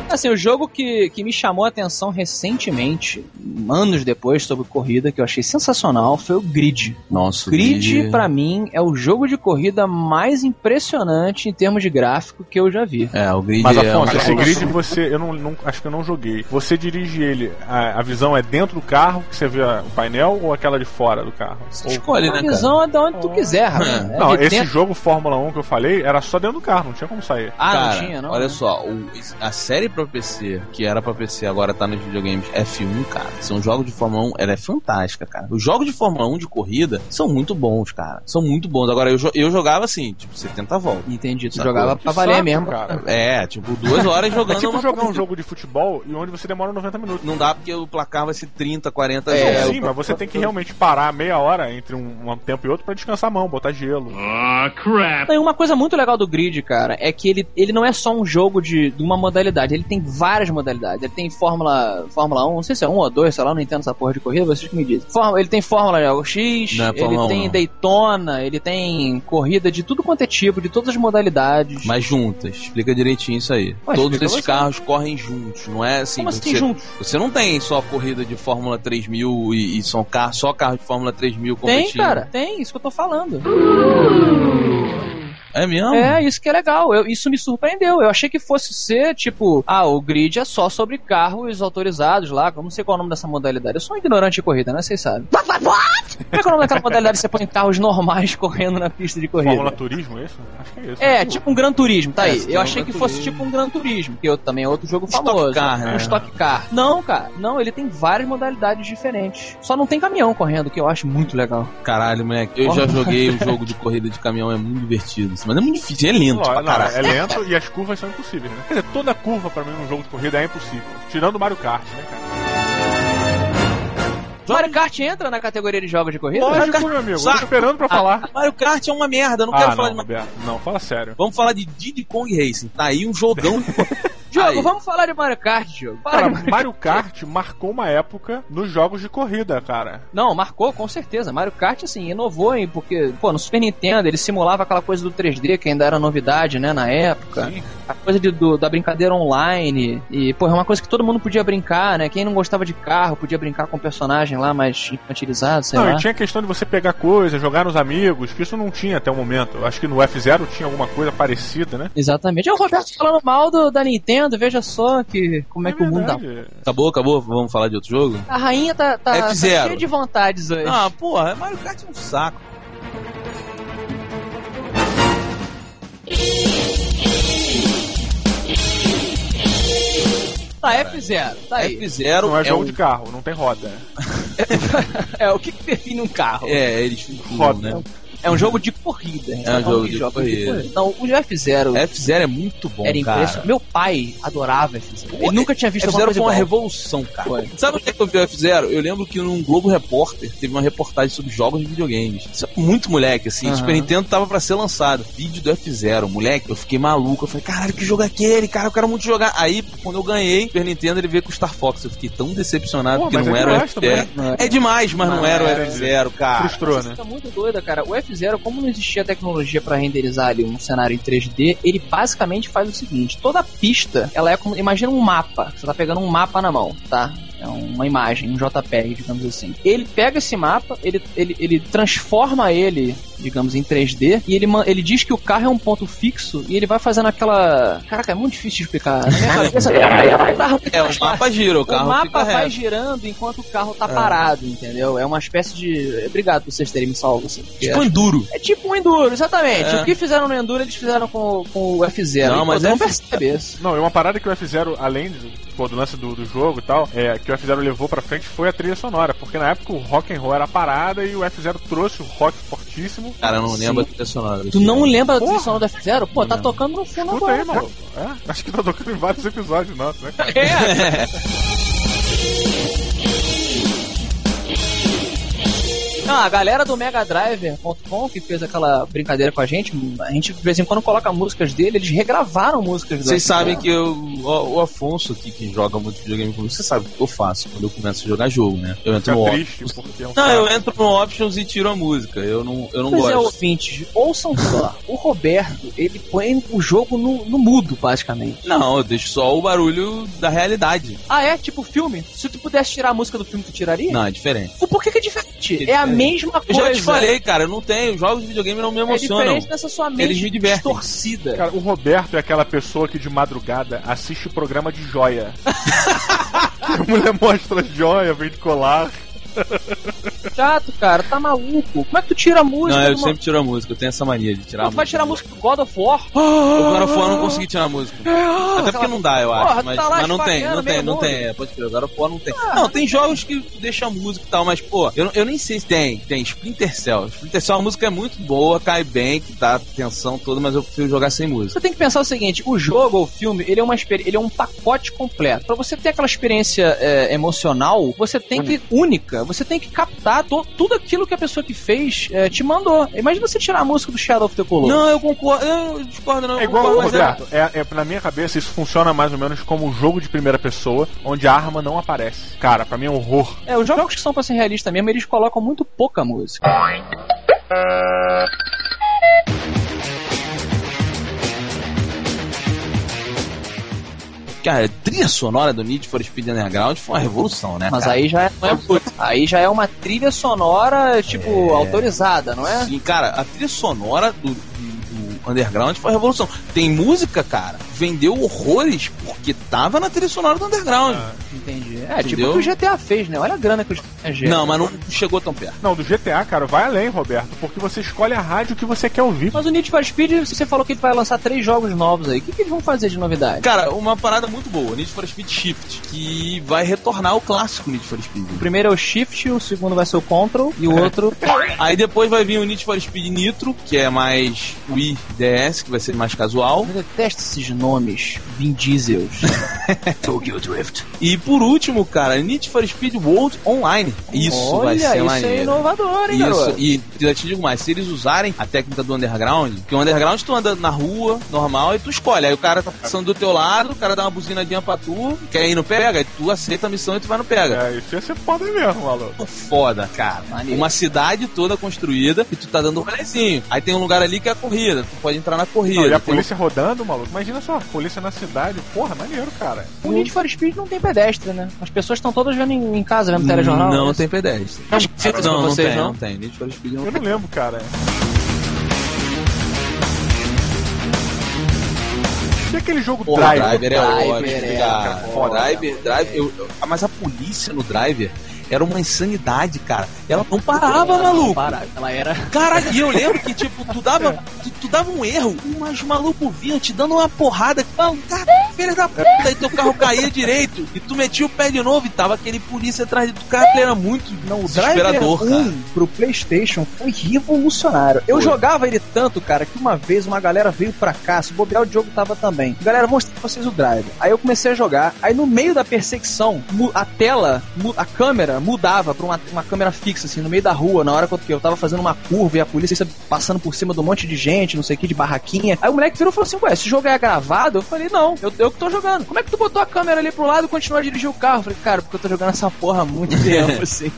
Assim, o jogo que, que me chamou a atenção recentemente, anos depois, sobre corrida, que eu achei sensacional, foi o Grid. Nossa, o Grid, pra mim, é o jogo de corrida mais impressionante em termos de gráfico que eu já vi. É, o Grid Mas é Afonso, um esse grid você, eu não, não- acho que eu não joguei. Você dirige ele, a, a visão é dentro do carro, que você vê a- o painel, ou aquela de fora do carro? Ou- Escolhe, A né, cara? visão é de onde tu quiser, rapaz. É Não, esse dentro- jogo Fórmula 1 que eu falei era só dentro do carro, não tinha como sair. Ah, Cara, não tinha, não? Olha né? só, o- a série pra PC, que era pra PC, agora tá nos videogames F1, cara. São jogos de Fórmula 1, ela é fantástica, cara. Os jogos de Fórmula 1 de corrida são muito bons, cara. São muito bons. Agora, eu, eu jogava assim, tipo, 70 voltas. Entendi, tu jogava pra valer saco, mesmo. cara. É, tipo, duas horas [LAUGHS] É jogando tipo uma jogar um jogo de futebol e onde você demora 90 minutos. Não dá porque o placar vai ser 30, 40 É, jogos. Sim, mas você tem que realmente parar meia hora entre um, um tempo e outro pra descansar a mão, botar gelo. Ah, crap. E uma coisa muito legal do Grid, cara, é que ele, ele não é só um jogo de, de uma modalidade, ele tem várias modalidades. Ele tem Fórmula, Fórmula 1, não sei se é 1 ou 2, sei lá, não entendo essa porra de corrida, vocês que me dizem. Fórmula- ele tem Fórmula X, é ele Fórmula 1, tem não. Daytona, ele tem corrida de tudo quanto é tipo, de todas as modalidades. Mas juntas, explica direitinho isso aí. Ué, Todos esses você. carros correm juntos, não é assim. Como assim você, juntos? Você não tem só corrida de Fórmula 3000 e, e são car só carros de Fórmula 3000 Tem, competindo. cara, tem, isso que eu tô falando. É mesmo? É, isso que é legal. Eu- isso me surpreendeu. Eu achei que fosse ser, tipo, ah, o grid é só sobre carros autorizados lá. Eu não sei qual é o nome dessa modalidade. Eu sou um ignorante de corrida, né? Vocês sabem. Como é que é o nome daquela modalidade que você põe carros normais [LAUGHS] correndo na pista de corrida? Fórmula Turismo, é isso? Acho que é isso. É, tipo um Gran Turismo, tá É, aí. Eu um achei Gran que fosse Turismo. tipo um Gran Turismo, que eu, também é outro jogo Stock famoso. Car, né? Um Stock Car. Não, cara. Não, ele tem várias modalidades diferentes. Só não tem caminhão correndo, que eu acho muito legal. Caralho, moleque. Eu já joguei um [LAUGHS] jogo de corrida de caminhão, é muito divertido. Mas é muito difícil, é lento não, caralho. é lento e as curvas são impossíveis, né? Quer dizer, toda curva pra mim num jogo de corrida é impossível. Tirando o Mario Kart, né, cara? Mario Kart entra na categoria de jogos de corrida? Lógico, meu amigo. Eu tô Saco. esperando pra falar. Mario Kart é uma merda, eu não ah, quero não, falar de Mario. Não, fala sério. Vamos falar de Diddy Kong Racing. Tá aí um jogão. [LAUGHS] Aí. vamos falar de Mario Kart, Diogo. Fala Cara, Mario- Mario Kart marcou uma época nos jogos de corrida, cara. Não, marcou, com certeza. Mario Kart, assim, inovou, hein? Porque, pô, no Super Nintendo ele simulava aquela coisa do 3D, que ainda era novidade, né, na época. a coisa de- do- da brincadeira online. E, pô, é uma coisa que todo mundo podia brincar, né? Quem não gostava de carro podia brincar com um personagem lá mais infantilizado, sei Não, lá. e tinha a questão de você pegar coisa, jogar nos amigos, que isso não tinha até o momento. Acho que no F0 tinha alguma coisa parecida, né? Exatamente. É o Roberto falando mal do- da Nintendo, veja só que como é, que o mundo dá. verdade. Acabou, acabou? Vamos falar de outro jogo? A rainha tá, tá, tá F0. cheia de vontades hoje. Ah, porra, Mario Kart é um saco. Tá, F0. Tá aí. F0 Não é jogo um- de carro, não tem roda. [LAUGHS] É, o que, que define um carro? É, eles Roda. né? É um jogo de corrida. É um jogo de corrida. Não, o F0 F0 é muito bom, era cara. impressionante. Meu pai adorava F0. Ele nunca tinha visto alguma F0 coisa foi uma revolução, cara. Foi. Sabe onde é que eu vi o F0? Eu lembro que num Globo Repórter teve uma reportagem sobre jogos de videogames. Isso é muito moleque, assim. Super Nintendo tava pra ser lançado. Vídeo do F0. Moleque, eu fiquei maluco. Eu falei, caralho, que jogo é aquele? Cara, eu quero muito jogar. Aí, quando eu ganhei, Super Nintendo, ele veio com o Star Fox. Eu fiquei tão decepcionado Pô, mas não é era o demais F0. também. É demais, mas não, Não era o era. F0, cara. Frustrou, né? tá muito doida, cara. O F0, como não existia tecnologia pra renderizar ali um cenário em 3D, ele basicamente faz o seguinte: toda pista, ela é como. Imagina um mapa. Você tá pegando um mapa na mão, tá? É uma imagem, um JPEG, digamos assim. Ele pega esse mapa, ele, ele, ele transforma ele, digamos, em 3D, e ele, ele diz que o carro é um ponto fixo, e ele vai fazendo aquela. Caraca, é muito difícil de explicar. Na minha [LAUGHS] cabeça, o carro É, o mapa gira, o o carro mapa fica vai reto. girando enquanto o carro tá parado, entendeu? É uma espécie de. Obrigado por vocês terem me salvo. Assim, Tipo enduro. É tipo um Enduro, exatamente. É. O que fizeram no Enduro, eles fizeram com, com o F0. Não, E, mas pô, é não percebe isso. Não, e uma parada que o F0, além do, pô, do lance do, do jogo e tal, é, que o F0 levou pra frente foi a trilha sonora. Porque na época o rock and roll era a parada e o F0 trouxe o rock fortíssimo. Cara, eu não Sim. lembro a trilha sonora. Tu não lembra da trilha sonora do F0? Pô, tá tocando no fundo Escuta agora. aí, maluco. É, acho que tá tocando em vários episódios nossos, né, cara? [LAUGHS] [LAUGHS] É. Não, a galera do megadriver.com que fez aquela brincadeira com a gente, a gente de vez em quando coloca músicas dele, eles regravaram músicas do Vocês F0. sabem que eu, o, o Afonso aqui, que joga muito videogame comigo, você sabe o que eu faço quando eu começo a jogar jogo, né? Eu entro Fica no triste Options. porque é um Não, cara- eu entro no Options e tiro a música. Eu não, eu não Pois é, gosto. ouvintes, ouçam só. O Roberto, ele põe o jogo no, no mudo, basicamente. Não, eu deixo só o barulho da realidade. Ah, é? Tipo filme? Se tu pudesse tirar a música do filme, tu tiraria? Não, é diferente. O Por que, que é diferente? É a mesma Eu coisa. já te falei, cara, eu não tenho. Jogos de videogame não me É emocionam. diferente nessa sua mente Eles me divertem. distorcida. Cara, o Roberto é aquela pessoa que de madrugada assiste o programa de joia. que [LAUGHS] a mulher mostra joia, vem de colar. Chato, cara, tá maluco. Como é que tu tira a música? Não, eu de uma- sempre tiro a música. Eu tenho essa mania de tirar Pô, a tu vai música. tirar a música do God of War? O God of War eu não consegui tirar a música. Até porque não dá, eu acho. Porra, tu mas, tá mas não tem, não tem, não tem. É, pode crer, o God of War não tem. Não, tem jogos que deixam a música e tal, mas, pô, eu, eu nem sei se tem. Tem Splinter Cell. Splinter Cell, a música é muito boa, cai bem, que dá atenção toda, mas eu prefiro jogar sem música. Você tem que pensar o seguinte: o jogo ou o filme, ele é, uma ele é um pacote completo. Pra você ter aquela experiência é, emocional, você tem que. única, você tem que captar to- tudo aquilo que a pessoa que fez é, te mandou. Imagina você tirar a música do Shadow of the Colossus. Não, eu concordo, eu discordo, não. É igual concordo, mas Roberto. É, é, na minha cabeça, isso funciona mais ou menos como um jogo de primeira pessoa, onde a arma não aparece. Cara, pra mim é um horror. É, os jogos que são pra ser realista mesmo, eles colocam muito pouca música. Cara, a trilha sonora do Need for Speed Underground foi uma revolução, né? Mas cara? aí já é, é- aí já é uma trilha sonora, tipo, autorizada, não é? Sim, cara, a trilha sonora do, do- do Underground foi uma revolução. Tem música, cara, vendeu horrores porque tava na trilha sonora do Underground. Entendi. É, tipo Entendeu? o que o GTA fez, né? Olha a grana que o GTA. Não, mas não chegou tão perto. Não, do GTA, cara, vai além, Roberto, porque você escolhe a rádio que você quer ouvir. Mas o Need for Speed, você falou que ele vai lançar três jogos novos aí. O que, que eles vão fazer de novidade? Cara, uma parada muito boa, Need for Speed Shift, que vai retornar o clássico Need for Speed. O primeiro é o Shift, o segundo vai ser o Control e o outro. [LAUGHS] Aí depois vai vir o Need for Speed Nitro, que é mais Wii DS, que vai ser mais casual. Eu detesto esses nomes Vin Diesels. [LAUGHS] Tokyo Drift. E por último, cara, Need for Speed World Online. Isso Olha, vai ser isso maneiro. é inovador, hein, Isso, garoto? e eu te digo mais, se eles usarem a técnica do underground, que o underground tu anda na rua, normal, e tu escolhe. Aí o cara tá passando do teu lado, o cara dá uma buzinadinha pra tu, quer ir no pega, aí tu aceita a missão e tu vai no pega. É, isso ia ser foda mesmo, maluco. Foda, cara. Maneiro. Uma cidade toda construída e tu tá dando um rolezinho. Aí tem um lugar ali que é a corrida, tu pode entrar na corrida. Não, e a Tem um- polícia rodando, maluco. Imagina só, porra, polícia na cidade, porra, maneiro, cara. O Need for Speed não tem pedestre, né? As pessoas estão todas vendo em, em casa, vendo telejornal. Não né? tem pedestre. Acho que fica isso não, não vocês, tem, não? não tem. Need for Speed não Eu tem. não lembro, cara. E aquele jogo Porra, Drive? Driver é Driver ótimo, é cara. foda, Driver, Driver, eu- eu- ah, mas a polícia no Driver era uma insanidade, cara. Ela não parava, maluco. Para, ela era. Cara, e eu lembro que, tipo, tu dava, [LAUGHS] tu, tu dava um erro, mas maluco vinha te dando uma porrada. Ah, Cara, filha da puta, e teu carro caía direito. E tu metia o pé de novo e tava aquele polícia atrás de tu. Cara, ele era muito Não, o Driver desesperador, 1 cara. pro PlayStation foi revolucionário. Eu Foi. jogava ele tanto, cara, que uma vez uma galera veio pra cá, se bobear o Diogo tava também. Galera, vou mostrar pra vocês o Driver. Aí eu comecei a jogar, aí no meio da perseguição, a tela, a câmera mudava pra uma, uma câmera fixa, assim, no meio da rua, na hora que eu, que eu tava fazendo uma curva e a polícia sabe, passando por cima de um monte de gente, não sei o que, de barraquinha. Aí o moleque virou e falou assim, ué, esse jogo é gravado? Eu falei, não, eu, eu que tô jogando. Como é que tu botou a câmera ali pro lado e continuou a dirigir o carro? Eu falei, cara, porque eu tô jogando essa porra há muito [LAUGHS] tempo, assim.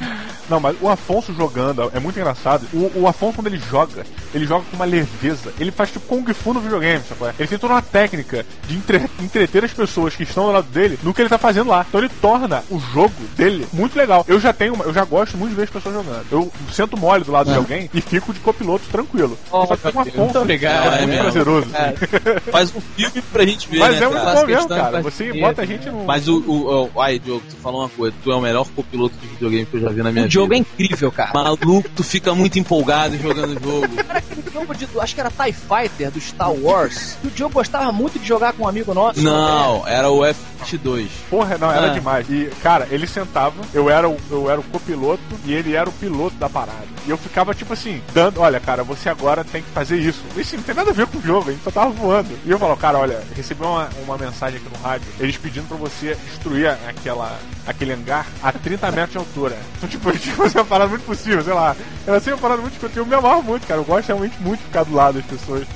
Não, mas o Afonso jogando é muito engraçado. O, o Afonso, quando ele joga, ele joga com uma leveza. Ele faz tipo Kung Fu no videogame, sabe? Ele tem toda uma técnica de entre- entreter as pessoas que estão do lado dele no que ele tá fazendo lá. Então ele torna o jogo dele muito legal. Eu já tenho, uma- eu já gosto muito de ver as pessoas jogando. Eu sento mole do lado de alguém e fico de copiloto tranquilo. Oh, Só o meu Deus. Afonso Muito obrigado, é é muito mesmo. prazeroso. É. Faz um filme pra gente ver, Mas né, é muito cara? Bom mesmo, cara. Você bota a gente no. Mas o, o, o. Ai, Diogo, tu falou uma coisa. Tu é o melhor copiloto de videogame que eu já vi na minha O jogo é vida. incrível, cara. Maluco, tu fica muito empolgado jogando o jogo. [LAUGHS] Era aquele jogo de. Acho que era TIE Fighter do Star Wars. O Diogo gostava muito de jogar com um amigo nosso. Não, era o F22. Porra, não, era Ah. demais. E, cara, ele sentava, eu era, o, eu era o copiloto e ele era o piloto da parada. E eu ficava, tipo assim, dando, olha, cara, você agora tem que fazer isso. Isso não tem nada a ver com o jogo, a gente só tava voando. E eu falava, cara, olha, recebi uma, uma mensagem aqui no rádio, eles pedindo pra você destruir aquela, aquele hangar a 30 metros de altura. Então, tipo, gente tinha que fazer uma parada muito possível, sei lá. Era sempre uma parada muito Eu me amarro muito, cara. Eu gosto realmente muito de ficar do lado das pessoas.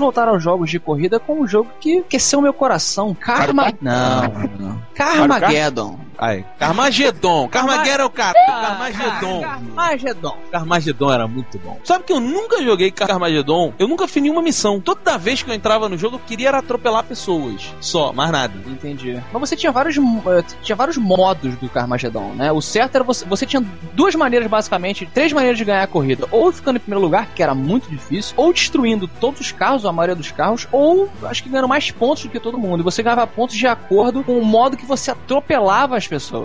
Voltar aos jogos de corrida com um jogo que aqueceu meu coração. Karma. Não, não. Carmageddon. Ai, Carmageddon. Carmageddon é o cara. Carmageddon. Carmageddon. Carmageddon era muito bom. Sabe que eu nunca joguei Carmageddon? Eu nunca fiz nenhuma missão. Toda vez que eu entrava no jogo, eu queria atropelar pessoas. Só, mais nada. Entendi. Mas você tinha vários, eh, tinha vários modos do Carmageddon, né? O certo era você, você tinha duas maneiras, basicamente, três maneiras de ganhar a corrida. Ou ficando em primeiro lugar, que era muito difícil, ou destruindo todos os carros, ou a maioria dos carros, ou acho que ganhando mais pontos do que todo mundo. E você ganhava pontos de acordo com o modo que você atropelava as pessoas.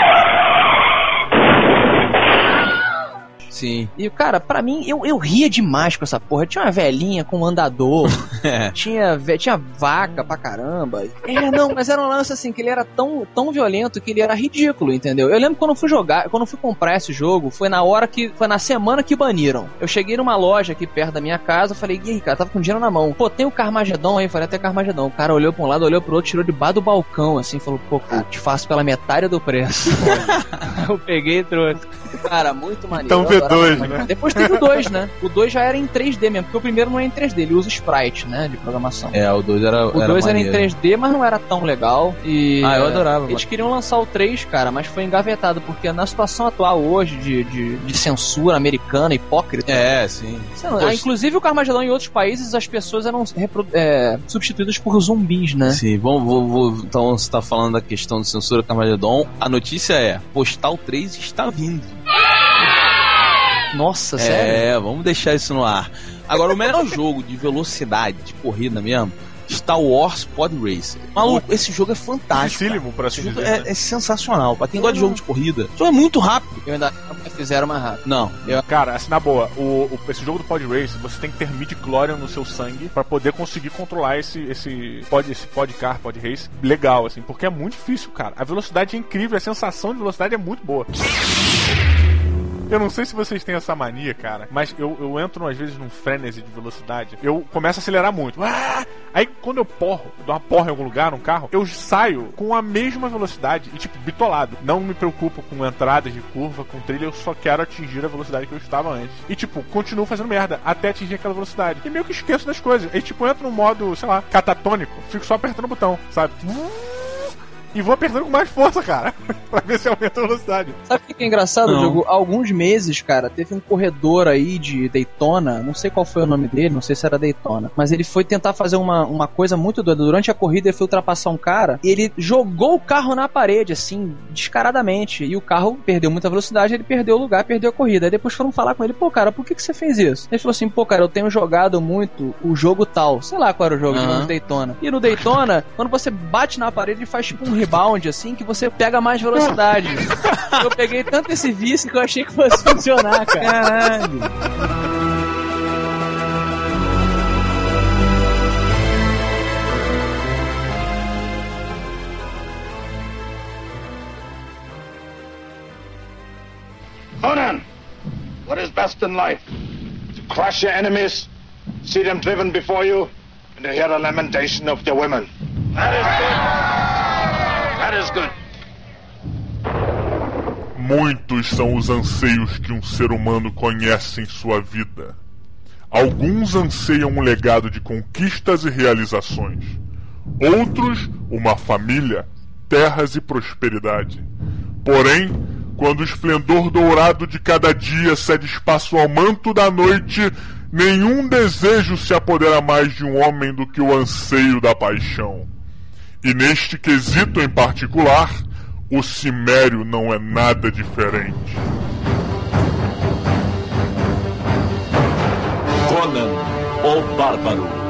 Sim. E, cara, pra mim, eu, eu ria demais com essa porra. Tinha uma velhinha com um andador, [LAUGHS] É. tinha, tinha vaca pra caramba. É, não, mas era um lance assim, que ele era tão, tão violento que ele era ridículo, entendeu? Eu lembro quando eu fui jogar, quando eu fui comprar esse jogo, foi na hora que, foi na semana que baniram. Eu cheguei numa loja aqui perto da minha casa, falei, e aí, cara, tava com dinheiro na mão. Pô, tem o Carmagedon aí? Eu falei, até Carmagedon. O cara olhou pra um lado, olhou pro outro, tirou de bar do balcão, assim, falou, pô, cara, te faço pela metade do preço. [LAUGHS] eu peguei e trouxe. Cara, muito maneiro. Então eu V2, adorava Carmageddon. né? Depois teve o 2, né? O 2 já era em 3D mesmo, porque o primeiro não é em 3D, ele usa sprite, né, de programação. É, o 2 era. O 2 era, em maneiro. 3D, mas não era tão legal. E Ah, eu adorava, Eles queriam lançar o 3, cara, mas foi engavetado, porque na situação atual hoje de, de, de censura americana, hipócrita. É, sim. lá, Poxa. inclusive o Carmageddon em outros países as pessoas eram é, substituídas por zumbis, né? Sim, vamos, vou- vou- então você tá falando da questão de censura Carmageddon. A notícia é: Postal 3 está vindo. Nossa, sério? É, vamos deixar isso no ar. Agora, o melhor jogo de velocidade, de corrida mesmo, Star Wars Pod Racer. Maluco, esse jogo é fantástico. Dificílimo, por Esse assim jogo dizer. é, né? é sensacional. Pra quem gosta de jogo de corrida, isso é muito rápido. Eu ainda fizeram mais rápido. Não, Cara, assim, na boa, o, o- esse jogo do Pod Race, você tem que ter midi-chlorian no seu sangue pra poder conseguir controlar esse, esse, pod, esse podcar, pod race legal, assim, porque é muito difícil, cara. A velocidade é incrível, a sensação de velocidade é muito boa. Eu não sei se vocês têm essa mania, cara, mas eu, eu entro às vezes num frenesi de velocidade. Eu começo a acelerar muito. Ah! Aí quando eu porro, dou uma porra em algum lugar, num carro, eu saio com a mesma velocidade e tipo, bitolado. Não me preocupo com entradas de curva, com trilha, eu só quero atingir a velocidade que eu estava antes. E tipo, continuo fazendo merda até atingir aquela velocidade. E meio que esqueço das coisas. E tipo, entro num modo, sei lá, catatônico, fico só apertando o botão, sabe? E vou apertando com mais força, cara. [LAUGHS] pra ver se aumenta a velocidade. Sabe o que é engraçado, Não. Diogo? Há alguns meses, cara, teve um corredor aí de Daytona, não sei qual foi o nome dele, não sei se era Daytona, mas ele foi tentar fazer uma, uma coisa muito doida. Durante a corrida, ele foi ultrapassar um cara e ele jogou o carro na parede, assim, descaradamente. E o carro perdeu muita velocidade, ele perdeu o lugar, perdeu a corrida. Aí depois foram falar com ele, pô, cara, por que, que você fez isso? Ele falou assim, pô, cara, eu tenho jogado muito o jogo tal. Sei lá qual era o jogo, digamos, Daytona. E no Daytona, quando você bate na parede, ele faz tipo um rebound, assim, que você pega mais velocidade. [LAUGHS] eu peguei tanto esse vício que eu achei que fosse funcionar, cara. Caralho. Conan, what is best in life? To crush your enemies, see them driven before you, and to hear the lamentation of their women. That is good. Muitos são os anseios que um ser humano conhece em sua vida. Alguns anseiam um legado de conquistas e realizações. Outros, uma família, terras e prosperidade. Porém, quando o esplendor dourado de cada dia cede espaço ao manto da noite, nenhum desejo se apodera mais de um homem do que o anseio da paixão. E neste quesito em particular, o Cimério não é nada diferente. Conan, o Bárbaro.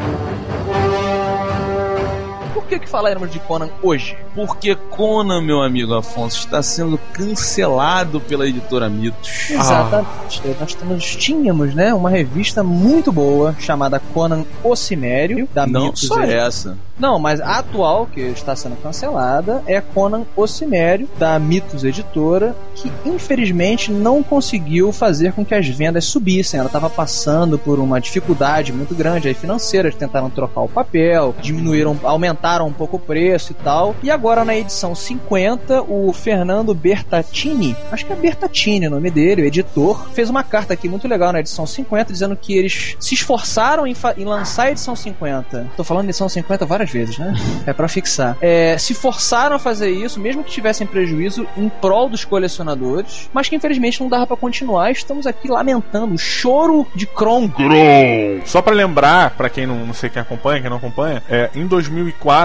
Por que que falaremos de Conan hoje? Porque Conan, meu amigo Afonso, está sendo cancelado pela editora Mitos. Exatamente. Nós temos, tínhamos, né, uma revista muito boa chamada Conan O Cimério, da Não Mitos só Ed- essa. Não, mas a atual, que está sendo cancelada, é Conan O Cimério, da Mitos Editora, que infelizmente não conseguiu fazer com que as vendas subissem. Ela estava passando por uma dificuldade muito grande aí financeira, tentaram trocar o papel, diminuíram, aumentaram um pouco o preço e tal. E agora na edição 50, o Fernando Bertatini, acho que é Bertatini o nome dele, o editor, fez uma carta aqui muito legal na edição 50 dizendo que eles se esforçaram em, em lançar a edição 50. Tô falando edição 50 várias vezes, né? É pra fixar. É, se forçaram a fazer isso, mesmo que tivessem prejuízo, em prol dos colecionadores, mas que infelizmente não dava pra continuar. Estamos aqui lamentando o choro de Kron. Só pra lembrar, pra quem não, não sei quem acompanha, quem não acompanha, é, em 2004,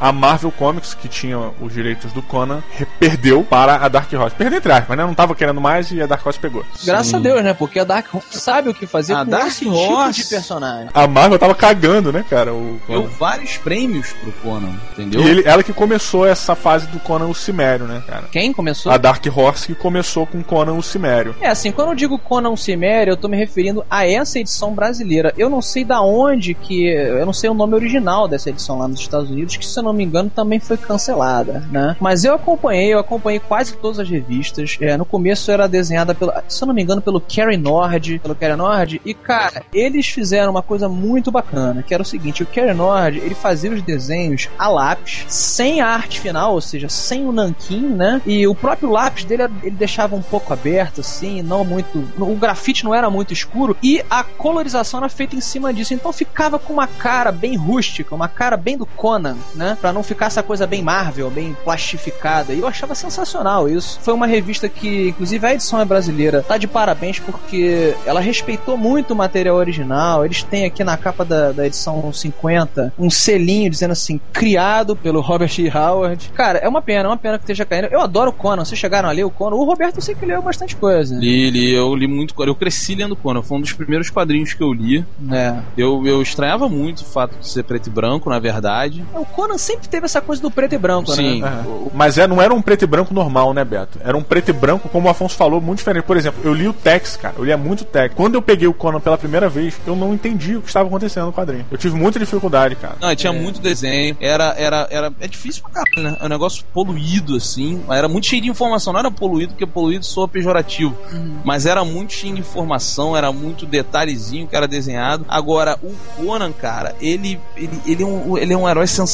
a Marvel Comics, que tinha os direitos do Conan, perdeu para a Dark Horse. Perdeu entre aspas, né? Não tava querendo mais e a Dark Horse pegou. Graças a Deus, né? Porque a Dark Horse sabe o que fazer A com Dark esse Horse- tipo de personagem. A Marvel tava cagando, né, cara? O Deu vários prêmios pro Conan, entendeu? E ele, ela que começou essa fase do Conan o Cimério, né, cara? Quem começou? A Dark Horse que começou com Conan o Cimério. É, assim, quando eu digo Conan Cimério, eu tô me referindo a essa edição brasileira. Eu não sei da onde que. Eu não sei o nome original dessa edição lá nos Estados Unidos, que se eu não me engano também foi cancelada, né? Mas eu acompanhei, eu acompanhei quase todas as revistas. É, no começo era desenhada pelo. Se eu não me engano, pelo Kerry Nord. Pelo Kerry Nord. E, cara, eles fizeram uma coisa muito bacana, que era o seguinte: o Kerry Nord, ele fazia os desenhos a lápis, sem a arte final, ou seja, sem o nanquim, né? E o próprio lápis dele, ele deixava um pouco aberto, assim, não muito. O grafite não era muito escuro e a colorização era feita em cima disso. Então ficava com uma cara bem rústica, uma cara bem do Conan, né? Pra não ficar essa coisa bem Marvel, bem plastificada. E eu achava sensacional isso. Foi uma revista que, inclusive, a edição é brasileira. Tá de parabéns porque ela respeitou muito o material original. Eles têm aqui na capa da, da edição 50 um selinho dizendo assim: criado pelo Robert E. Howard. Cara, é uma pena, é uma pena que esteja caindo. Eu adoro o Conan. Vocês chegaram a ler o Conan? O Roberto eu sei que leu bastante coisa. Li, li, eu li muito Conan. Eu cresci lendo Conan. Foi um dos primeiros quadrinhos que eu li. É. Eu, eu estranhava muito o fato de ser preto e branco, na verdade. O Conan sempre teve essa coisa do preto e branco, Sim. né? É. Mas é, não era um preto e branco normal, né, Beto? Era um preto e branco, como o Afonso falou, muito diferente. Por exemplo, eu li o Tex, cara. Eu lia muito Tex. Quando eu peguei o Conan pela primeira vez, eu não entendi o que estava acontecendo no quadrinho. Eu tive muita dificuldade, cara. Não, tinha muito desenho. Era, era, era. É difícil pra caralho, né? É um negócio poluído, assim. Era muito cheio de informação. Não era poluído, porque poluído soa pejorativo. Mas era muito cheio de informação, era muito detalhezinho que era desenhado. Agora, o Conan, cara, ele, ele, ele, é, um, ele é um herói sensacional,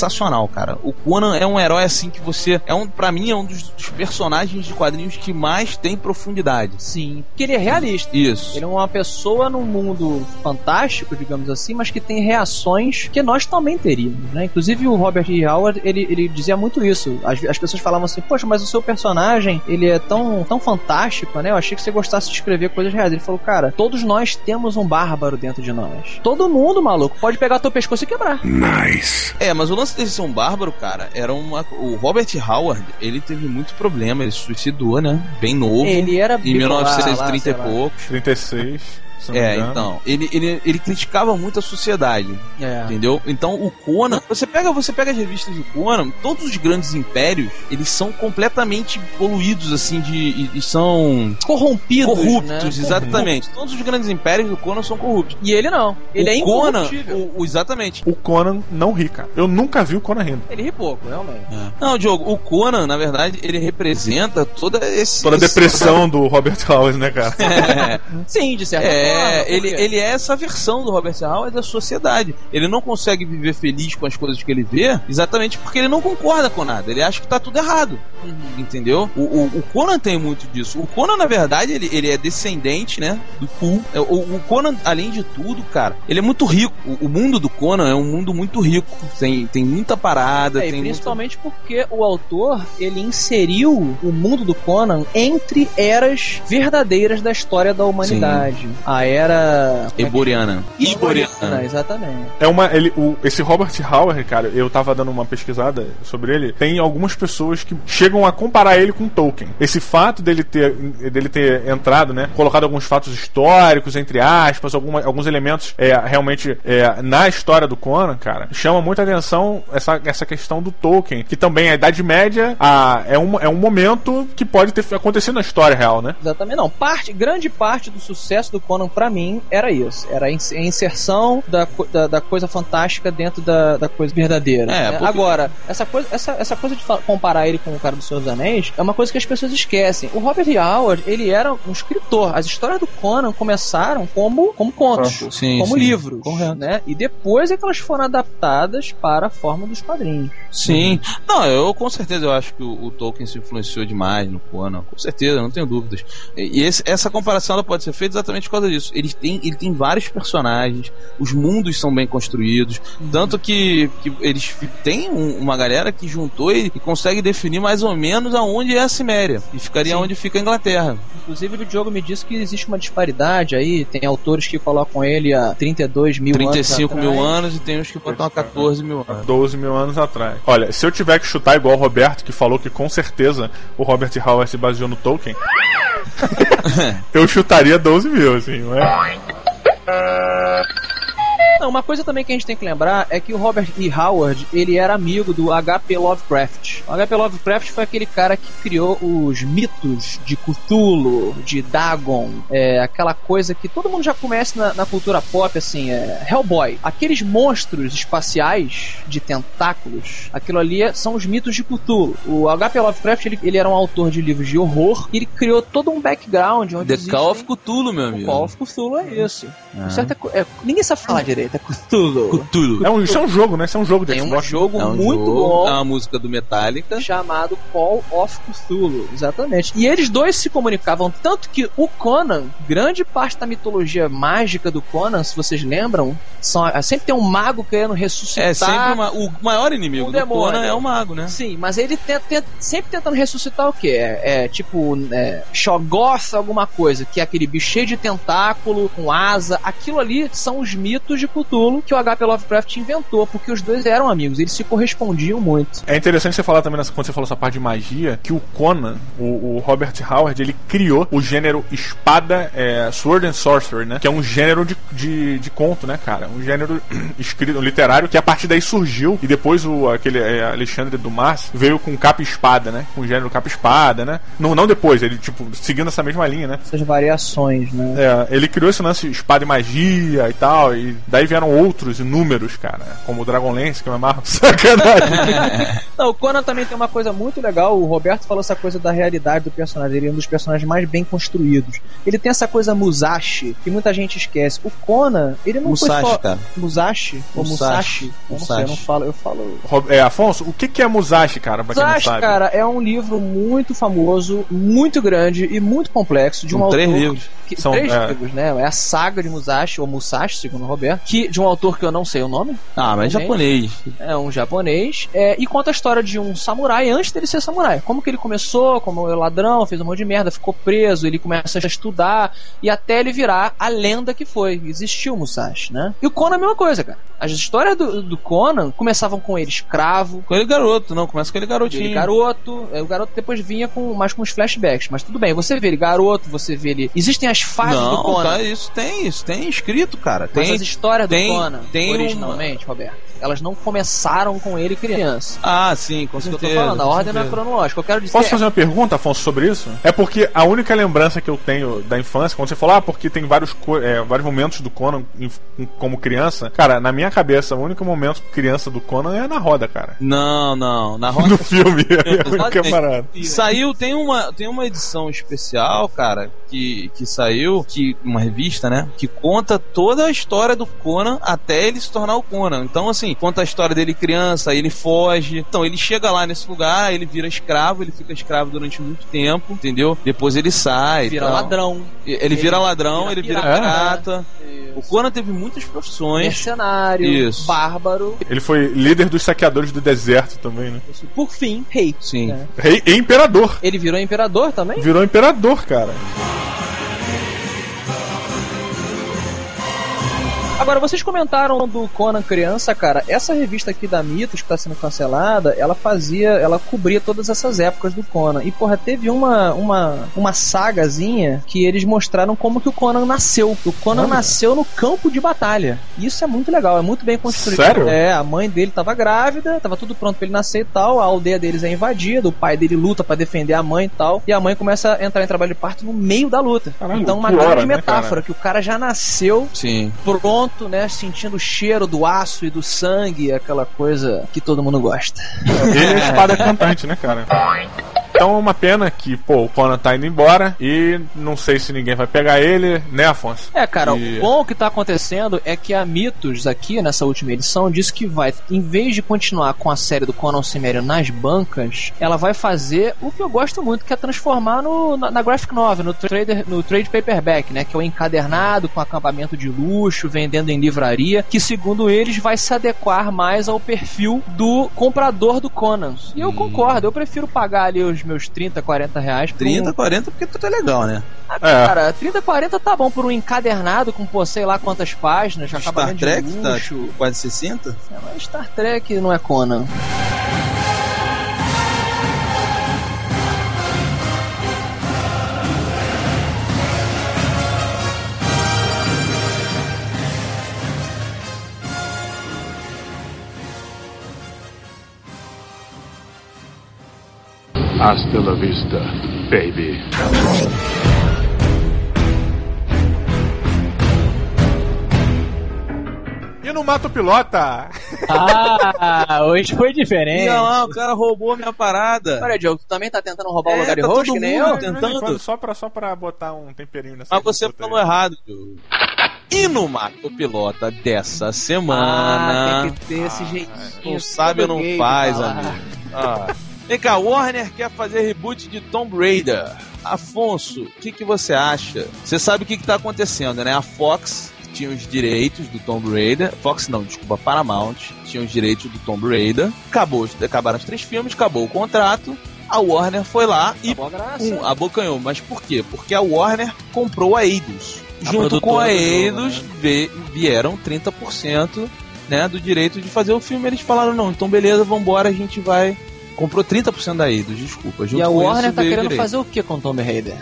cara. O Conan é um herói assim que você é um para mim é um dos, dos, personagens de quadrinhos que mais tem profundidade. Sim, porque ele é realista. Isso. Ele é uma pessoa num mundo fantástico, digamos assim, mas que tem reações que nós também teríamos, né? Inclusive o Robert E. Howard, ele, ele dizia muito isso. As, as pessoas falavam assim: "Poxa, mas o seu personagem, ele é tão tão fantástico, né? Eu achei que você gostasse de escrever coisas reais". Ele falou: "Cara, todos nós temos um bárbaro dentro de nós. Todo mundo, maluco, pode pegar teu pescoço e quebrar". Nice. É, mas o lance ser um bárbaro, cara, era uma o Robert Howard, ele teve muito problema, ele se suicidou, né? Bem novo. Ele era em bipolar, 1930 lá, e poucos. 36. É, então, ele, ele, ele criticava muito a sociedade, É. entendeu? Então o Conan, você pega, você pega as revistas do Conan, todos os grandes impérios, eles são completamente poluídos assim de e, e são Corrompidos, corruptos, né? exatamente. Todos os grandes impérios do Conan são corruptos. E ele não. Ele é o Conan, incorruptível. o, o- exatamente. O Conan não ri, cara. Eu nunca vi o Conan rindo. Ele ri pouco, realmente. Não, Diogo, o Conan, na verdade, ele representa toda esse Toda a esse- depressão [LAUGHS] do Robert Howard, né, cara? É, Sim, de certa É, forma. ele, ele é essa versão do Robert Howard da sociedade. Ele não consegue viver feliz com as coisas que ele vê, exatamente porque ele não concorda com nada. Ele acha que tá tudo errado. Entendeu? O, o, o Conan tem muito disso. O Conan, na verdade, ele, ele é descendente, né? Do Pooh. É, O, o Conan, além de tudo, cara, ele é muito rico. O, mundo do Conan é um mundo muito rico. Tem, tem muita parada, É, tem muita- principalmente porque o autor ele inseriu o mundo do Conan entre eras verdadeiras da história da humanidade. A era como é Eboriana. Iboriana, exatamente. É uma. Ele, o, esse Robert Howard, cara, eu tava dando uma pesquisada sobre ele. Tem algumas pessoas que chegam a comparar ele com Tolkien. Esse fato dele ter, dele ter entrado, né? Colocado alguns fatos históricos, entre aspas, alguma, alguns elementos é, realmente é, na história do Conan, cara, chama muita atenção essa, essa questão do Tolkien, que também a Idade Média a, é, um, é um momento que pode ter acontecido na história real, né? Exatamente. Não, parte, grande parte do sucesso do Conan pra mim era isso. Era a ins- a inserção da, da, da coisa fantástica dentro da, da coisa verdadeira. É, né? porque- Agora, essa coisa, essa, essa coisa de comparar ele com o cara do Senhor dos Anéis é uma coisa que as pessoas esquecem. O Robert E. Howard, ele era um escritor. As histórias do Conan começaram como, como contos, Sim, como sim. livros, né? E depois é que elas foram adaptadas para a forma dos quadrinhos. Sim. Não, eu com certeza eu acho que o, o Tolkien se influenciou demais no Conan. Com certeza, não tenho dúvidas. E, e esse- essa comparação ela pode ser feita exatamente por causa disso. Ele tem, ele tem vários personagens, os mundos são bem construídos, tanto que, que eles tem um- uma galera que juntou e, e consegue definir mais ou menos aonde é a Ciméria. E ficaria Sim. onde fica a Inglaterra. Inclusive, o Diogo me disse que existe uma disparidade aí. Tem autores que colocam ele a 32 mil 35 anos mil anos e tem uns que botam a 14 mil anos. 12 mil anos atrás. Olha, se eu tiver que chutar igual o Roberto, que falou que com certeza o Robert Howard se baseou no Tolkien, [LAUGHS] eu chutaria 12 mil, assim, não é? Não, uma coisa também que a gente tem que lembrar é que o Robert E. Howard, ele era amigo do H.P. Lovecraft. O H.P. Lovecraft foi aquele cara que criou os mitos de Cthulhu, de Dagon, é, aquela coisa que todo mundo já conhece na, na cultura pop, assim, é Hellboy. Aqueles monstros espaciais de tentáculos, aquilo ali é- são os mitos de Cthulhu. O H.P. Lovecraft, ele, ele era um autor de livros de horror, e ele criou todo um background onde The existem- Call of Cthulhu, meu o amigo. Call of Cthulhu é isso. Certo é é, ninguém sabe falar direito, é Cthulhu. Cthulhu. É um, isso é um jogo, né? Isso é um jogo de Tem um Xbox. jogo É um muito jogo, bom É uma música do Metallica. chamado Call of Cthulhu, exatamente. E eles dois se comunicavam tanto que o Conan, grande parte da mitologia mágica do Conan, se vocês lembram, são, sempre tem um mago querendo ressuscitar. É sempre uma- o maior inimigo um do demônio. Conan é o mago, né? Sim, mas ele tenta, tenta- sempre tentando ressuscitar o quê? É, é tipo é, Shoggoth, alguma coisa, que é aquele bicho cheio de tentáculo, com asa. Aquilo ali são os mitos de Cthulhu que o H.P. Lovecraft inventou, porque os dois eram amigos, eles se correspondiam muito. É interessante você falar também, nessa, quando você falou essa parte de magia, que o Conan, o, o Robert Howard, ele criou o gênero espada, é, Sword and Sorcery, né? Que é um gênero de, de, de conto, né, cara? Um gênero [CLEARS THROAT] escrito, literário, que a partir daí surgiu, e depois o aquele é, Alexandre Dumas veio com capa espada, né? Com o gênero capa espada, né? Não, não depois, ele, tipo, seguindo essa mesma linha, né? Essas variações, né? É, ele criou esse lance espada e magia e tal, e daí vem vieram outros inúmeros, cara, como o Dragonlance, que eu amarro. Sacanagem. [LAUGHS] Não, o Conan também tem uma coisa muito legal. O Roberto falou essa coisa da realidade do personagem. Ele é um dos personagens mais bem construídos. Ele tem essa coisa Musashi, que muita gente esquece. O Conan, ele não Musashi, foi só. cara. Musashi? Ou Musashi. Musashi? Eu não sei, eu não Musashi. falo. Eu falo. É, Afonso, o que, que é Musashi, cara, pra quem não Musashi, sabe? cara, é um livro muito famoso, muito grande e muito complexo de um São autor. três livros. que- São, três é. livros, né? É a saga de Musashi, ou Musashi, segundo o Roberto, que, de um autor que eu não sei o nome. Ah, mas é japonês. É um japonês. É, e conta a história de um samurai antes dele ser samurai. Como que ele começou, como é ladrão, fez um monte de merda, ficou preso, ele começa a estudar e até ele virar a lenda que foi. Existiu o Musashi, né? E o Conan é a mesma coisa, cara. As histórias do, do Conan começavam com ele escravo, Com ele garoto, não, começa com ele garotinho. ele garoto, é, o garoto depois vinha com mais com os flashbacks, mas tudo bem, você vê ele garoto, você vê ele. Existem as fases do Não, Conan. tá, isso tem, isso tem escrito, cara. Mas Tem. as histórias do tem- Conan, tem originalmente, Roberto, elas não começaram com ele criança. Ah, sim, com Isso que eu certeza. tô falando, a ordem não é certeza. cronológica. Eu quero dizer. Posso fazer uma pergunta, Afonso, sobre isso? É porque a única lembrança que eu tenho da infância, quando você falou, ah, porque tem vários, é, vários momentos do Conan como criança, cara, na minha cabeça, o único momento criança do Conan é na roda, cara. Não, não. Na [LAUGHS] roda No filme, é a [LAUGHS] parada. Saiu, tem uma, tem uma edição especial, cara, que, que saiu, que uma revista, né, que conta toda a história do Conan até ele se tornar o Conan. Então, assim, conta a história dele criança, aí ele foge. Então, ele chega lá nesse lugar, ele vira escravo, ele fica escravo durante muito tempo, entendeu? Depois ele sai. vira tal. ladrão. Ele vira ladrão, vira ele vira pirata. pirata. O Conan teve muitas profissões. Mercenário, Isso. bárbaro, Ele foi líder dos saqueadores do deserto também, né? por fim, rei. Sim. É. Rei e imperador. Ele virou imperador também? Virou imperador, cara. Agora, vocês comentaram do Conan criança, cara. Essa revista aqui da Mitos, que tá sendo cancelada, ela fazia, ela cobria todas essas épocas do Conan. E, porra, teve uma, uma, uma sagazinha que eles mostraram como que o Conan nasceu. O Conan Olha. nasceu no campo de batalha. Isso é muito legal, é muito bem construído. Sério? É, a mãe dele tava grávida, tava tudo pronto pra ele nascer e tal. A aldeia deles é invadida, o pai dele luta pra defender a mãe e tal. E a mãe começa a entrar em trabalho de parto no meio da luta. Caralho, então, uma grande né, metáfora, cara? que o cara já nasceu Sim. pronto, né? Sentindo o cheiro do aço e do sangue, aquela coisa que todo mundo gosta. Ele é a espada cantante, né, cara? Então é uma pena que, pô, o Conan tá indo embora e não sei se ninguém vai pegar ele, né, Afonso? É, cara, E- o bom que tá acontecendo é que a Mitos aqui, nessa última edição, disse que vai, em vez de continuar com a série do Conan Cimério nas bancas, ela vai fazer o que eu gosto muito, que é transformar no, na, na graphic novel, no, trader, no trade paperback, né? Que é o encadernado com acampamento de luxo, vendendo em livraria, que segundo eles vai se adequar mais ao perfil do comprador do Conan. E eu concordo, eu prefiro pagar ali os meus 30, 40 reais por 30, um- 40 porque tudo é legal, né? Ah, É. Cara, 30, 40 tá bom por um encadernado com, pô, sei lá quantas páginas, Star acabamento Trek de tá luxo. tipo, quase 60. É, mas Star Trek não é Conan. Hasta la vista, baby. E no Mato Pilota? Ah, [LAUGHS] hoje foi diferente. Olha lá, o cara roubou minha parada. Olha, Diogo, tu também tá tentando roubar o É, lugar de tá host, que nem eu? tentando. Só pra, só pra botar um temperinho nessa Mas você falou aí. errado, Diogo. E no Mato Pilota dessa Ah, semana. tem que ter esse jeitinho. não sabe ou não faz, falar. amigo. Ah. Vem cá, Warner quer fazer reboot de Tomb Raider. Afonso, o que, que você acha? Você sabe o que, que tá acontecendo, né? A Fox tinha os direitos do Tomb Raider. Fox não, desculpa, Paramount tinha os direitos do Tomb Raider. Acabou, acabaram os três filmes, acabou o contrato. A Warner foi lá e um, abocanhou. Mas por quê? Porque a Warner comprou a Eidos. A Junto com a Eidos né? vieram 30% né, do direito de fazer o filme. Eles falaram, não, então beleza, vambora, a gente vai. Comprou 30% da Eidos, desculpa. Junto E a Warner isso tá querendo direito. fazer o que com Tomb Raider?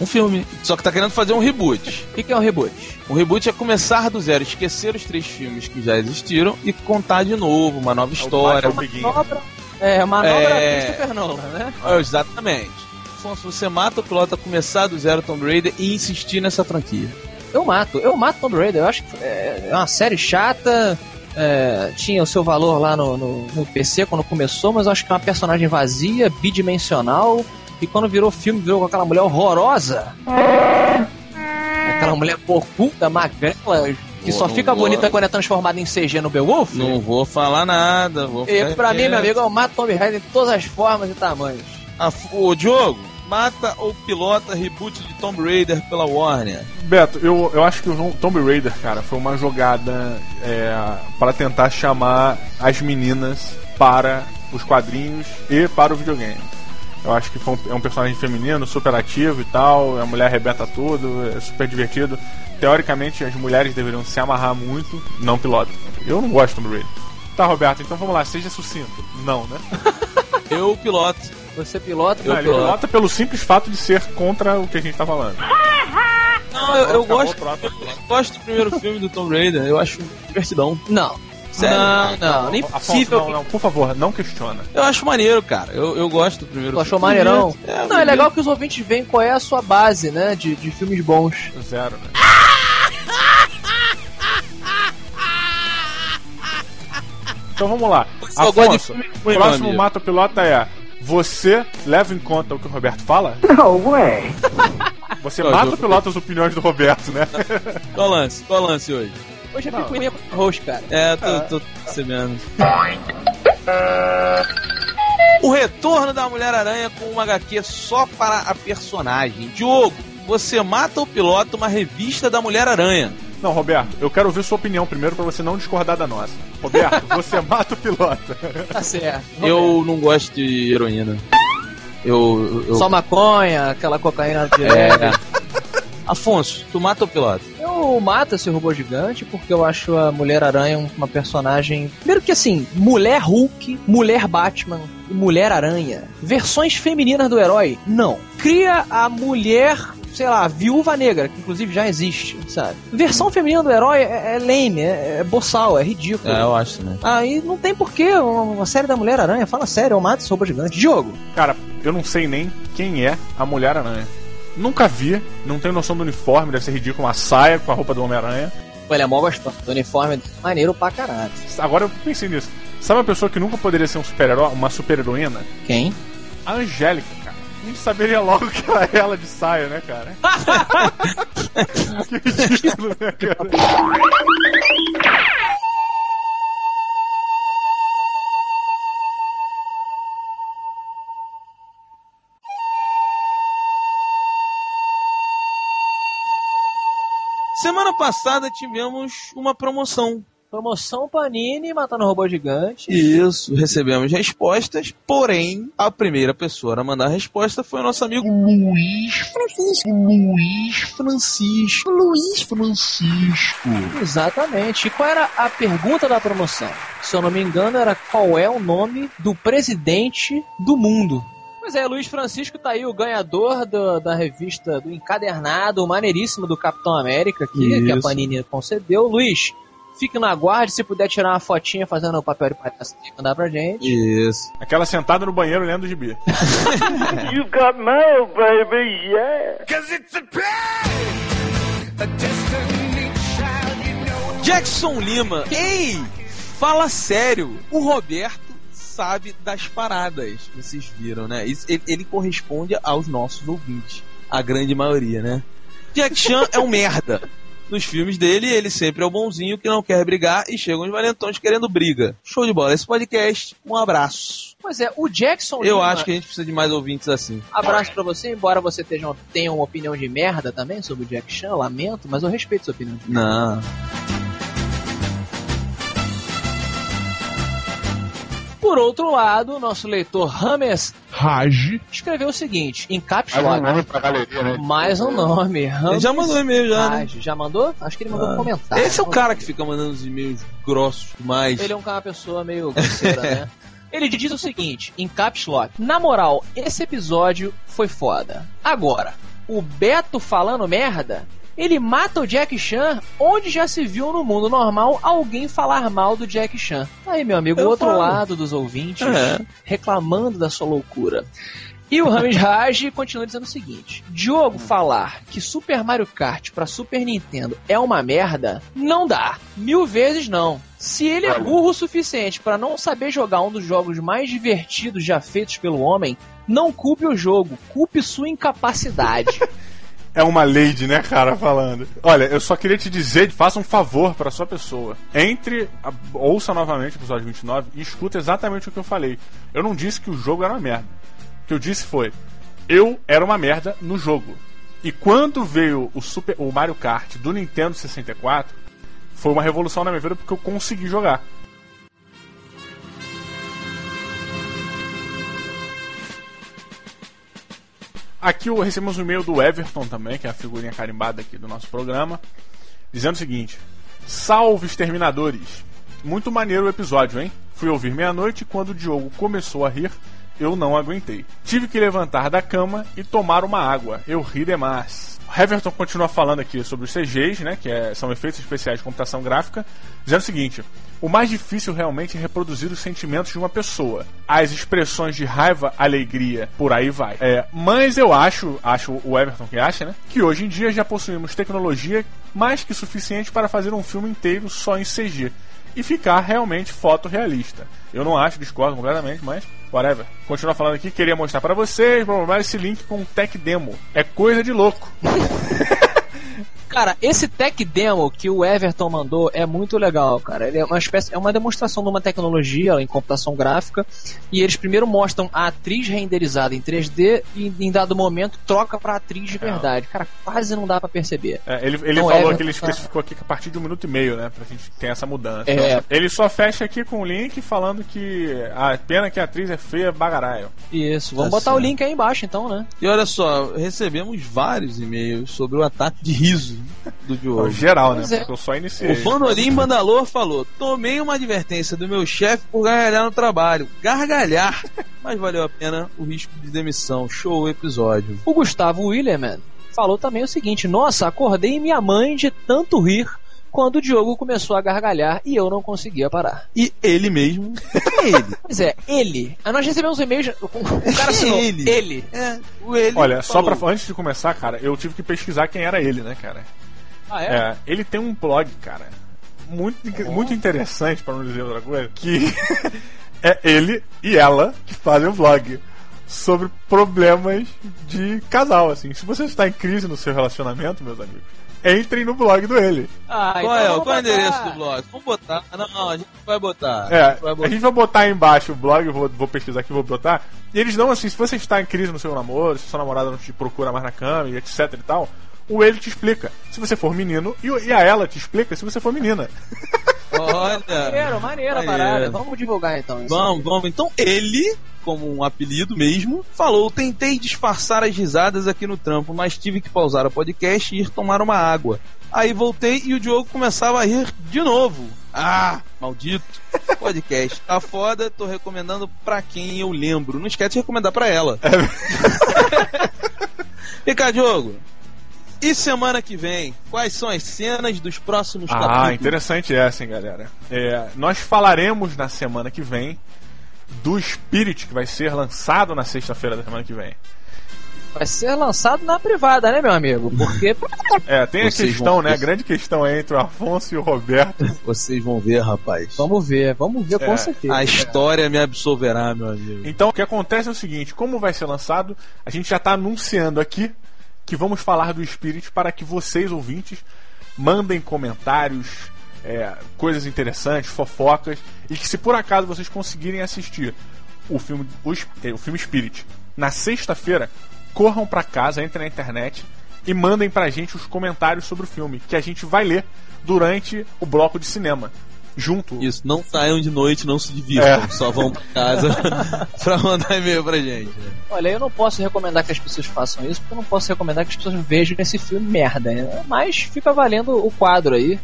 um filme. Só que tá querendo fazer um reboot. O que, que é o reboot? O reboot é começar do zero, esquecer os três filmes que já existiram e contar de novo, uma nova história. Michael Biguinho. Manobra. É, manobra É. Christopher Nolan, né? É, exatamente. Afonso, você mata o piloto a começar do zero Tomb Raider e insistir nessa franquia. eu mato. Eu mato Tomb Raider. Eu acho que é é uma série chata. É, tinha o seu valor lá no, no, no PC quando começou, mas eu acho que é uma personagem vazia, bidimensional. E quando virou filme, virou com aquela mulher horrorosa. Aquela mulher porcuda, magrela, que só não fica vou- bonita quando é transformada em CG no Beowulf. Não vou falar nada. Vou E pra mim, quieto. meu amigo, eu mato Tomb Raider em todas as formas e tamanhos. Ah, f- Ô, Diogo, mata ou pilota reboot de Tomb Raider pela Warner? Beto, eu, eu acho que o Tomb Raider, cara, foi uma jogada é, para tentar chamar as meninas para os quadrinhos e para o videogame. Eu acho que foi um, é um personagem feminino, super ativo e tal, a mulher arrebenta tudo, é super divertido. Teoricamente, as mulheres deveriam se amarrar muito, não piloto. Eu não gosto do Tomb Raider. Tá, Roberto, então vamos lá, seja sucinto. Não, né? [LAUGHS] Eu piloto. Você pilota, Eu Não, piloto. pilota pelo simples fato de ser contra o que a gente tá falando. Não, eu, eu gosto, eu gosto do primeiro filme do Tomb Raider. Eu acho divertidão. Não. Sério? Não, não, nem Afonso, possível. não, não, por favor, não questiona. Eu acho maneiro, cara. Eu, eu gosto do primeiro Tu achou filme. maneirão? É, não, é legal que os ouvintes veem qual é a sua base, né? De, de filmes bons. Zero, né? Então vamos lá. Afonso, próximo. Mata Pilota é você leva em conta o que o Roberto fala? [LAUGHS] No way. Você Não, mata eu- pilota as opiniões do Roberto, né? [LAUGHS] Qual o lance? Qual o lance hoje? Hoje é Não. picuinha arroz, cara. É, tô, tô percebendo. O retorno da Mulher-Aranha com uma HQ só para a personagem. Diogo, você mata ou pilota uma revista da Mulher-Aranha? Não, Roberto, eu quero ouvir sua opinião primeiro pra você não discordar da nossa. Roberto, [LAUGHS] você mata o pilota. Tá certo. Eu não gosto de heroína. Eu. eu Só maconha, aquela cocaína de é. Afonso, tu mata ou pilota? Eu mato esse robô gigante porque eu acho a Mulher-Aranha um- uma personagem. Primeiro que assim, Mulher Hulk, Mulher Batman e Mulher-Aranha. Versões femininas do herói? Não. Cria a mulher. Sei lá, viúva negra, que inclusive já existe, sabe? Versão feminina do herói é, é lame, é, é boçal, é ridículo. É, eu acho, né? Aí não tem porquê uma, uma série da Mulher-Aranha. Fala sério, eu mato esse robô gigante. Diogo, Cara, eu não sei nem quem é a Mulher-Aranha. Nunca vi, não tenho noção do uniforme, deve ser ridículo, uma saia com a roupa do Homem-Aranha. pô, ele é mó gostoso. O uniforme é maneiro pra caralho. Agora eu pensei nisso. Sabe uma pessoa que nunca poderia ser um super-herói, uma super-heroína? Quem? A Angélica. A gente saberia logo que era ela de saia, né, cara? [LAUGHS] que ridículo, né, cara? Semana passada tivemos uma promoção. Promoção Panini matando robô gigante. Isso, recebemos respostas, porém, a primeira pessoa a mandar a resposta foi o nosso amigo Luiz Francisco. Luiz Francisco. Luiz Francisco. Exatamente. E qual era a pergunta da promoção? Se eu não me engano, era qual é o nome do presidente do mundo? Pois é, Luiz Francisco tá aí, o ganhador do- da revista do encadernado maneiríssimo do Capitão América, que, que a. Panini concedeu. Luiz, fique no aguarde, se puder tirar uma fotinha fazendo o papel de palhaço e mandar pra gente. Isso. Aquela sentada no banheiro lendo o gibi. [LAUGHS] You've got mail, baby, yeah. Jackson Lima. Ei, fala sério. O Roberto sabe das paradas. Vocês viram, né? Isso- ele, ele corresponde aos nossos ouvintes. A grande maioria, né? Jack Chan é um merda. Nos filmes dele, ele sempre é o bonzinho que não quer brigar e chegam os valentões querendo briga. Show de bola. Esse podcast, um abraço. Pois é, o Jackson Eu Lima... acho que a gente precisa de mais ouvintes assim. Abraço pra você, embora você tenha, tenha uma opinião de merda também sobre o Jack Chan, lamento, mas eu respeito sua opinião. Não. Por outro lado, o nosso leitor Rames Raj. escreveu o seguinte, em caps Mais um nome pra galeria, né? mais um nome, Ele Rames já mandou e-mail já, né? Raj. Já mandou? Acho que ele mandou um comentário. Esse é o cara que fica mandando os e-mails grossos demais. Ele é um cara, uma pessoa meio grosseira, né? [LAUGHS] Ele diz o seguinte, em caps lock, na moral, esse episódio foi foda. Agora, o Beto falando merda, ele mata o Jack Chan onde já se viu no mundo normal alguém falar mal do Jack Chan. Aí, meu amigo, o outro falo. lado dos ouvintes É. reclamando da sua loucura. E o Rames Raj continua dizendo o seguinte: Diogo falar que Super Mario Kart pra Super Nintendo é uma merda, não dá. Mil vezes não. Se ele é burro o suficiente pra não saber jogar um dos jogos mais divertidos já feitos pelo homem, não culpe o jogo, culpe sua incapacidade. [LAUGHS] É uma lady, né, cara, falando. Olha, eu só queria te dizer, faça um favor pra sua pessoa. Entre, a- ouça novamente o episódio 29 e escuta exatamente o que eu falei. Eu não disse que o jogo era uma merda. O que eu disse foi, eu era uma merda no jogo. E quando veio o, Super, o Mario Kart do Nintendo 64, foi uma revolução na minha vida porque eu consegui jogar. Aqui recebemos um e-mail do Everton também, que é a figurinha carimbada aqui do nosso programa, dizendo o seguinte: Salve exterminadores! Muito maneiro o episódio, hein? Fui ouvir meia-noite e quando o Diogo começou a rir, eu não aguentei. Tive que levantar da cama e tomar uma água. Eu ri demais. O Everton continua falando aqui sobre os CGs, né, que é- são efeitos especiais de computação gráfica, dizendo o seguinte: o mais difícil realmente é reproduzir os sentimentos de uma pessoa, as expressões de raiva, alegria, por aí vai. É, mas eu acho, acho o Everton que acha, né, que hoje em dia já possuímos tecnologia mais que suficiente para fazer um filme inteiro só em CG e ficar realmente fotorrealista. Eu não acho, discordo completamente, mas whatever. Continua falando aqui, queria mostrar para vocês, blá, blá, esse link com Tech Demo. É coisa de louco. [LAUGHS] Cara, esse tech demo que o Everton mandou é muito legal, cara. Ele é uma espécie, é uma demonstração de uma tecnologia em computação gráfica e eles primeiro mostram a atriz renderizada em 3D e em dado momento troca pra atriz de verdade. Cara, quase não dá pra perceber. É, ele ele Então, falou Everton, que ele tá. especificou aqui que a partir de um minuto e meio, né? Pra gente ter essa mudança. É. Ele só fecha aqui com o link falando que a pena que a atriz é feia bagaraio. Isso, vamos Tá botar o link aí embaixo então, né? E olha só, recebemos vários e-mails sobre o ataque de riso do Diogo. Geral, né? É. Porque eu só iniciei. O Bandolim Mandalor falou: Tomei uma advertência do meu chefe por gargalhar no trabalho. Gargalhar! Mas valeu a pena o risco de demissão. Show o episódio. O Gustavo Willerman falou também o seguinte: Nossa, acordei minha mãe de tanto rir quando o Diogo começou a gargalhar e eu não conseguia parar. E ele mesmo. É [LAUGHS] ele. Pois é, ele. Nós recebemos um e-mail. O cara [LAUGHS] assinou. Ele. ele. É, o ele. Olha, só falou. pra, antes de começar, cara, eu tive que pesquisar quem era ele, né, cara? Ah, É, ele tem um blog, cara, muito, muito interessante, pra não dizer outra coisa, que [LAUGHS] é ele e ela que fazem o vlog sobre problemas de casal, assim. Se você está em crise no seu relacionamento, meus amigos, entrem no blog do ele. Ah, Qual então é, qual é o endereço do blog? Vamos botar. Ah, Não, a gente vai botar. É, a gente vai a botar. gente vai botar aí embaixo o blog, eu vou, vou pesquisar aqui, vou botar. E eles dão assim, se você está em crise no seu namoro, se sua namorada não te procura mais na cama e etc e tal, o ele te explica se você for menino e, e a ela te explica se você for menina. Olha. Maneiro, maneiro a Maneiro. parada. Vamos divulgar então isso. Vamos, vamos. Então ele, como um apelido mesmo, falou: tentei disfarçar as risadas aqui no trampo, mas tive que pausar o podcast e ir tomar uma água. Aí voltei e o Diogo começava a rir de novo. Ah, maldito. [LAUGHS] Podcast tá foda, tô recomendando pra quem eu lembro. Não esquece de recomendar pra ela. [LAUGHS] Vem cá, Diogo. E semana que vem, quais são as cenas dos próximos Ah, capítulos? interessante essa, hein, galera. É, nós falaremos na semana que vem do Spirit que vai ser lançado na sexta-feira da semana que vem. Vai ser lançado na privada, né, meu amigo? Porque. [LAUGHS] É, tem a Vocês questão, vão- né? A grande questão é entre o Afonso e o Roberto. Vocês vão ver, rapaz. vamos ver, vamos ver É, com certeza. A história me absolverá, meu amigo. Então, o que acontece é o seguinte: como vai ser lançado, a gente já está anunciando aqui que vamos falar do Spirit para que vocês, ouvintes, mandem comentários, é, coisas interessantes, fofocas, e que se por acaso vocês conseguirem assistir o filme, o, eh, o filme Spirit na sexta-feira, corram para casa, entrem na internet e mandem pra gente os comentários sobre o filme, que a gente vai ler durante o bloco de cinema. Junto. Isso, não saiam de noite, não se divirtam, É. só vão pra casa [LAUGHS] pra mandar e-mail pra gente. Olha, eu não posso recomendar que as pessoas façam isso, porque eu não posso recomendar que as pessoas vejam esse filme merda. né? Mas fica valendo o quadro aí.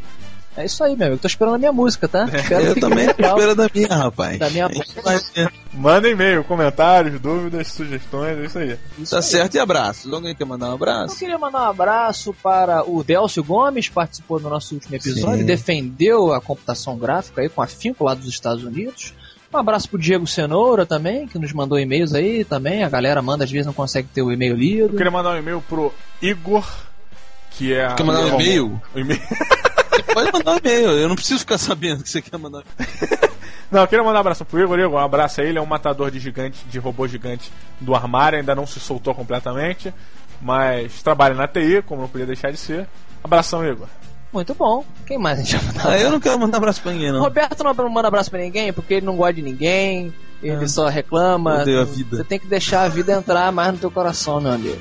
É isso aí, meu amigo. Tô esperando a minha música, tá? Espero que Eu também tô esperando a minha, rapaz. Da minha A gente vai ver. Mandem e-mail, comentários, dúvidas, sugestões, é isso aí. Tá certo, e abraço. Alguém quer mandar um Eu abraço? queria mandar um abraço para o Delcio Gomes, participou do nosso último episódio, Sim. defendeu a computação gráfica aí com afinco lá dos Estados Unidos. Um abraço pro Diego Cenoura também, que nos mandou e-mails aí também. A galera manda, às vezes não consegue ter o e-mail lido. Eu queria mandar um e-mail pro Igor, que é. Quer mandar um e-mail? Um e-mail. [LAUGHS] Pode mandar um e-mail, eu não preciso ficar sabendo que você quer mandar. [LAUGHS] Não, eu queria mandar um abraço pro Igor. Igor, um abraço a ele. É um matador de gigante, de robô gigante do armário. Ainda não se soltou completamente. Mas trabalha na TI, como não podia deixar de ser. Abração, Igor. Muito bom. Quem mais a gente vai mandar? Ah, eu não quero mandar abraço pra ninguém, O não. Roberto não manda abraço pra ninguém porque ele não gosta de ninguém, ele só reclama. Odeio a vida. Você tem que deixar a vida entrar mais no teu coração, meu amigo.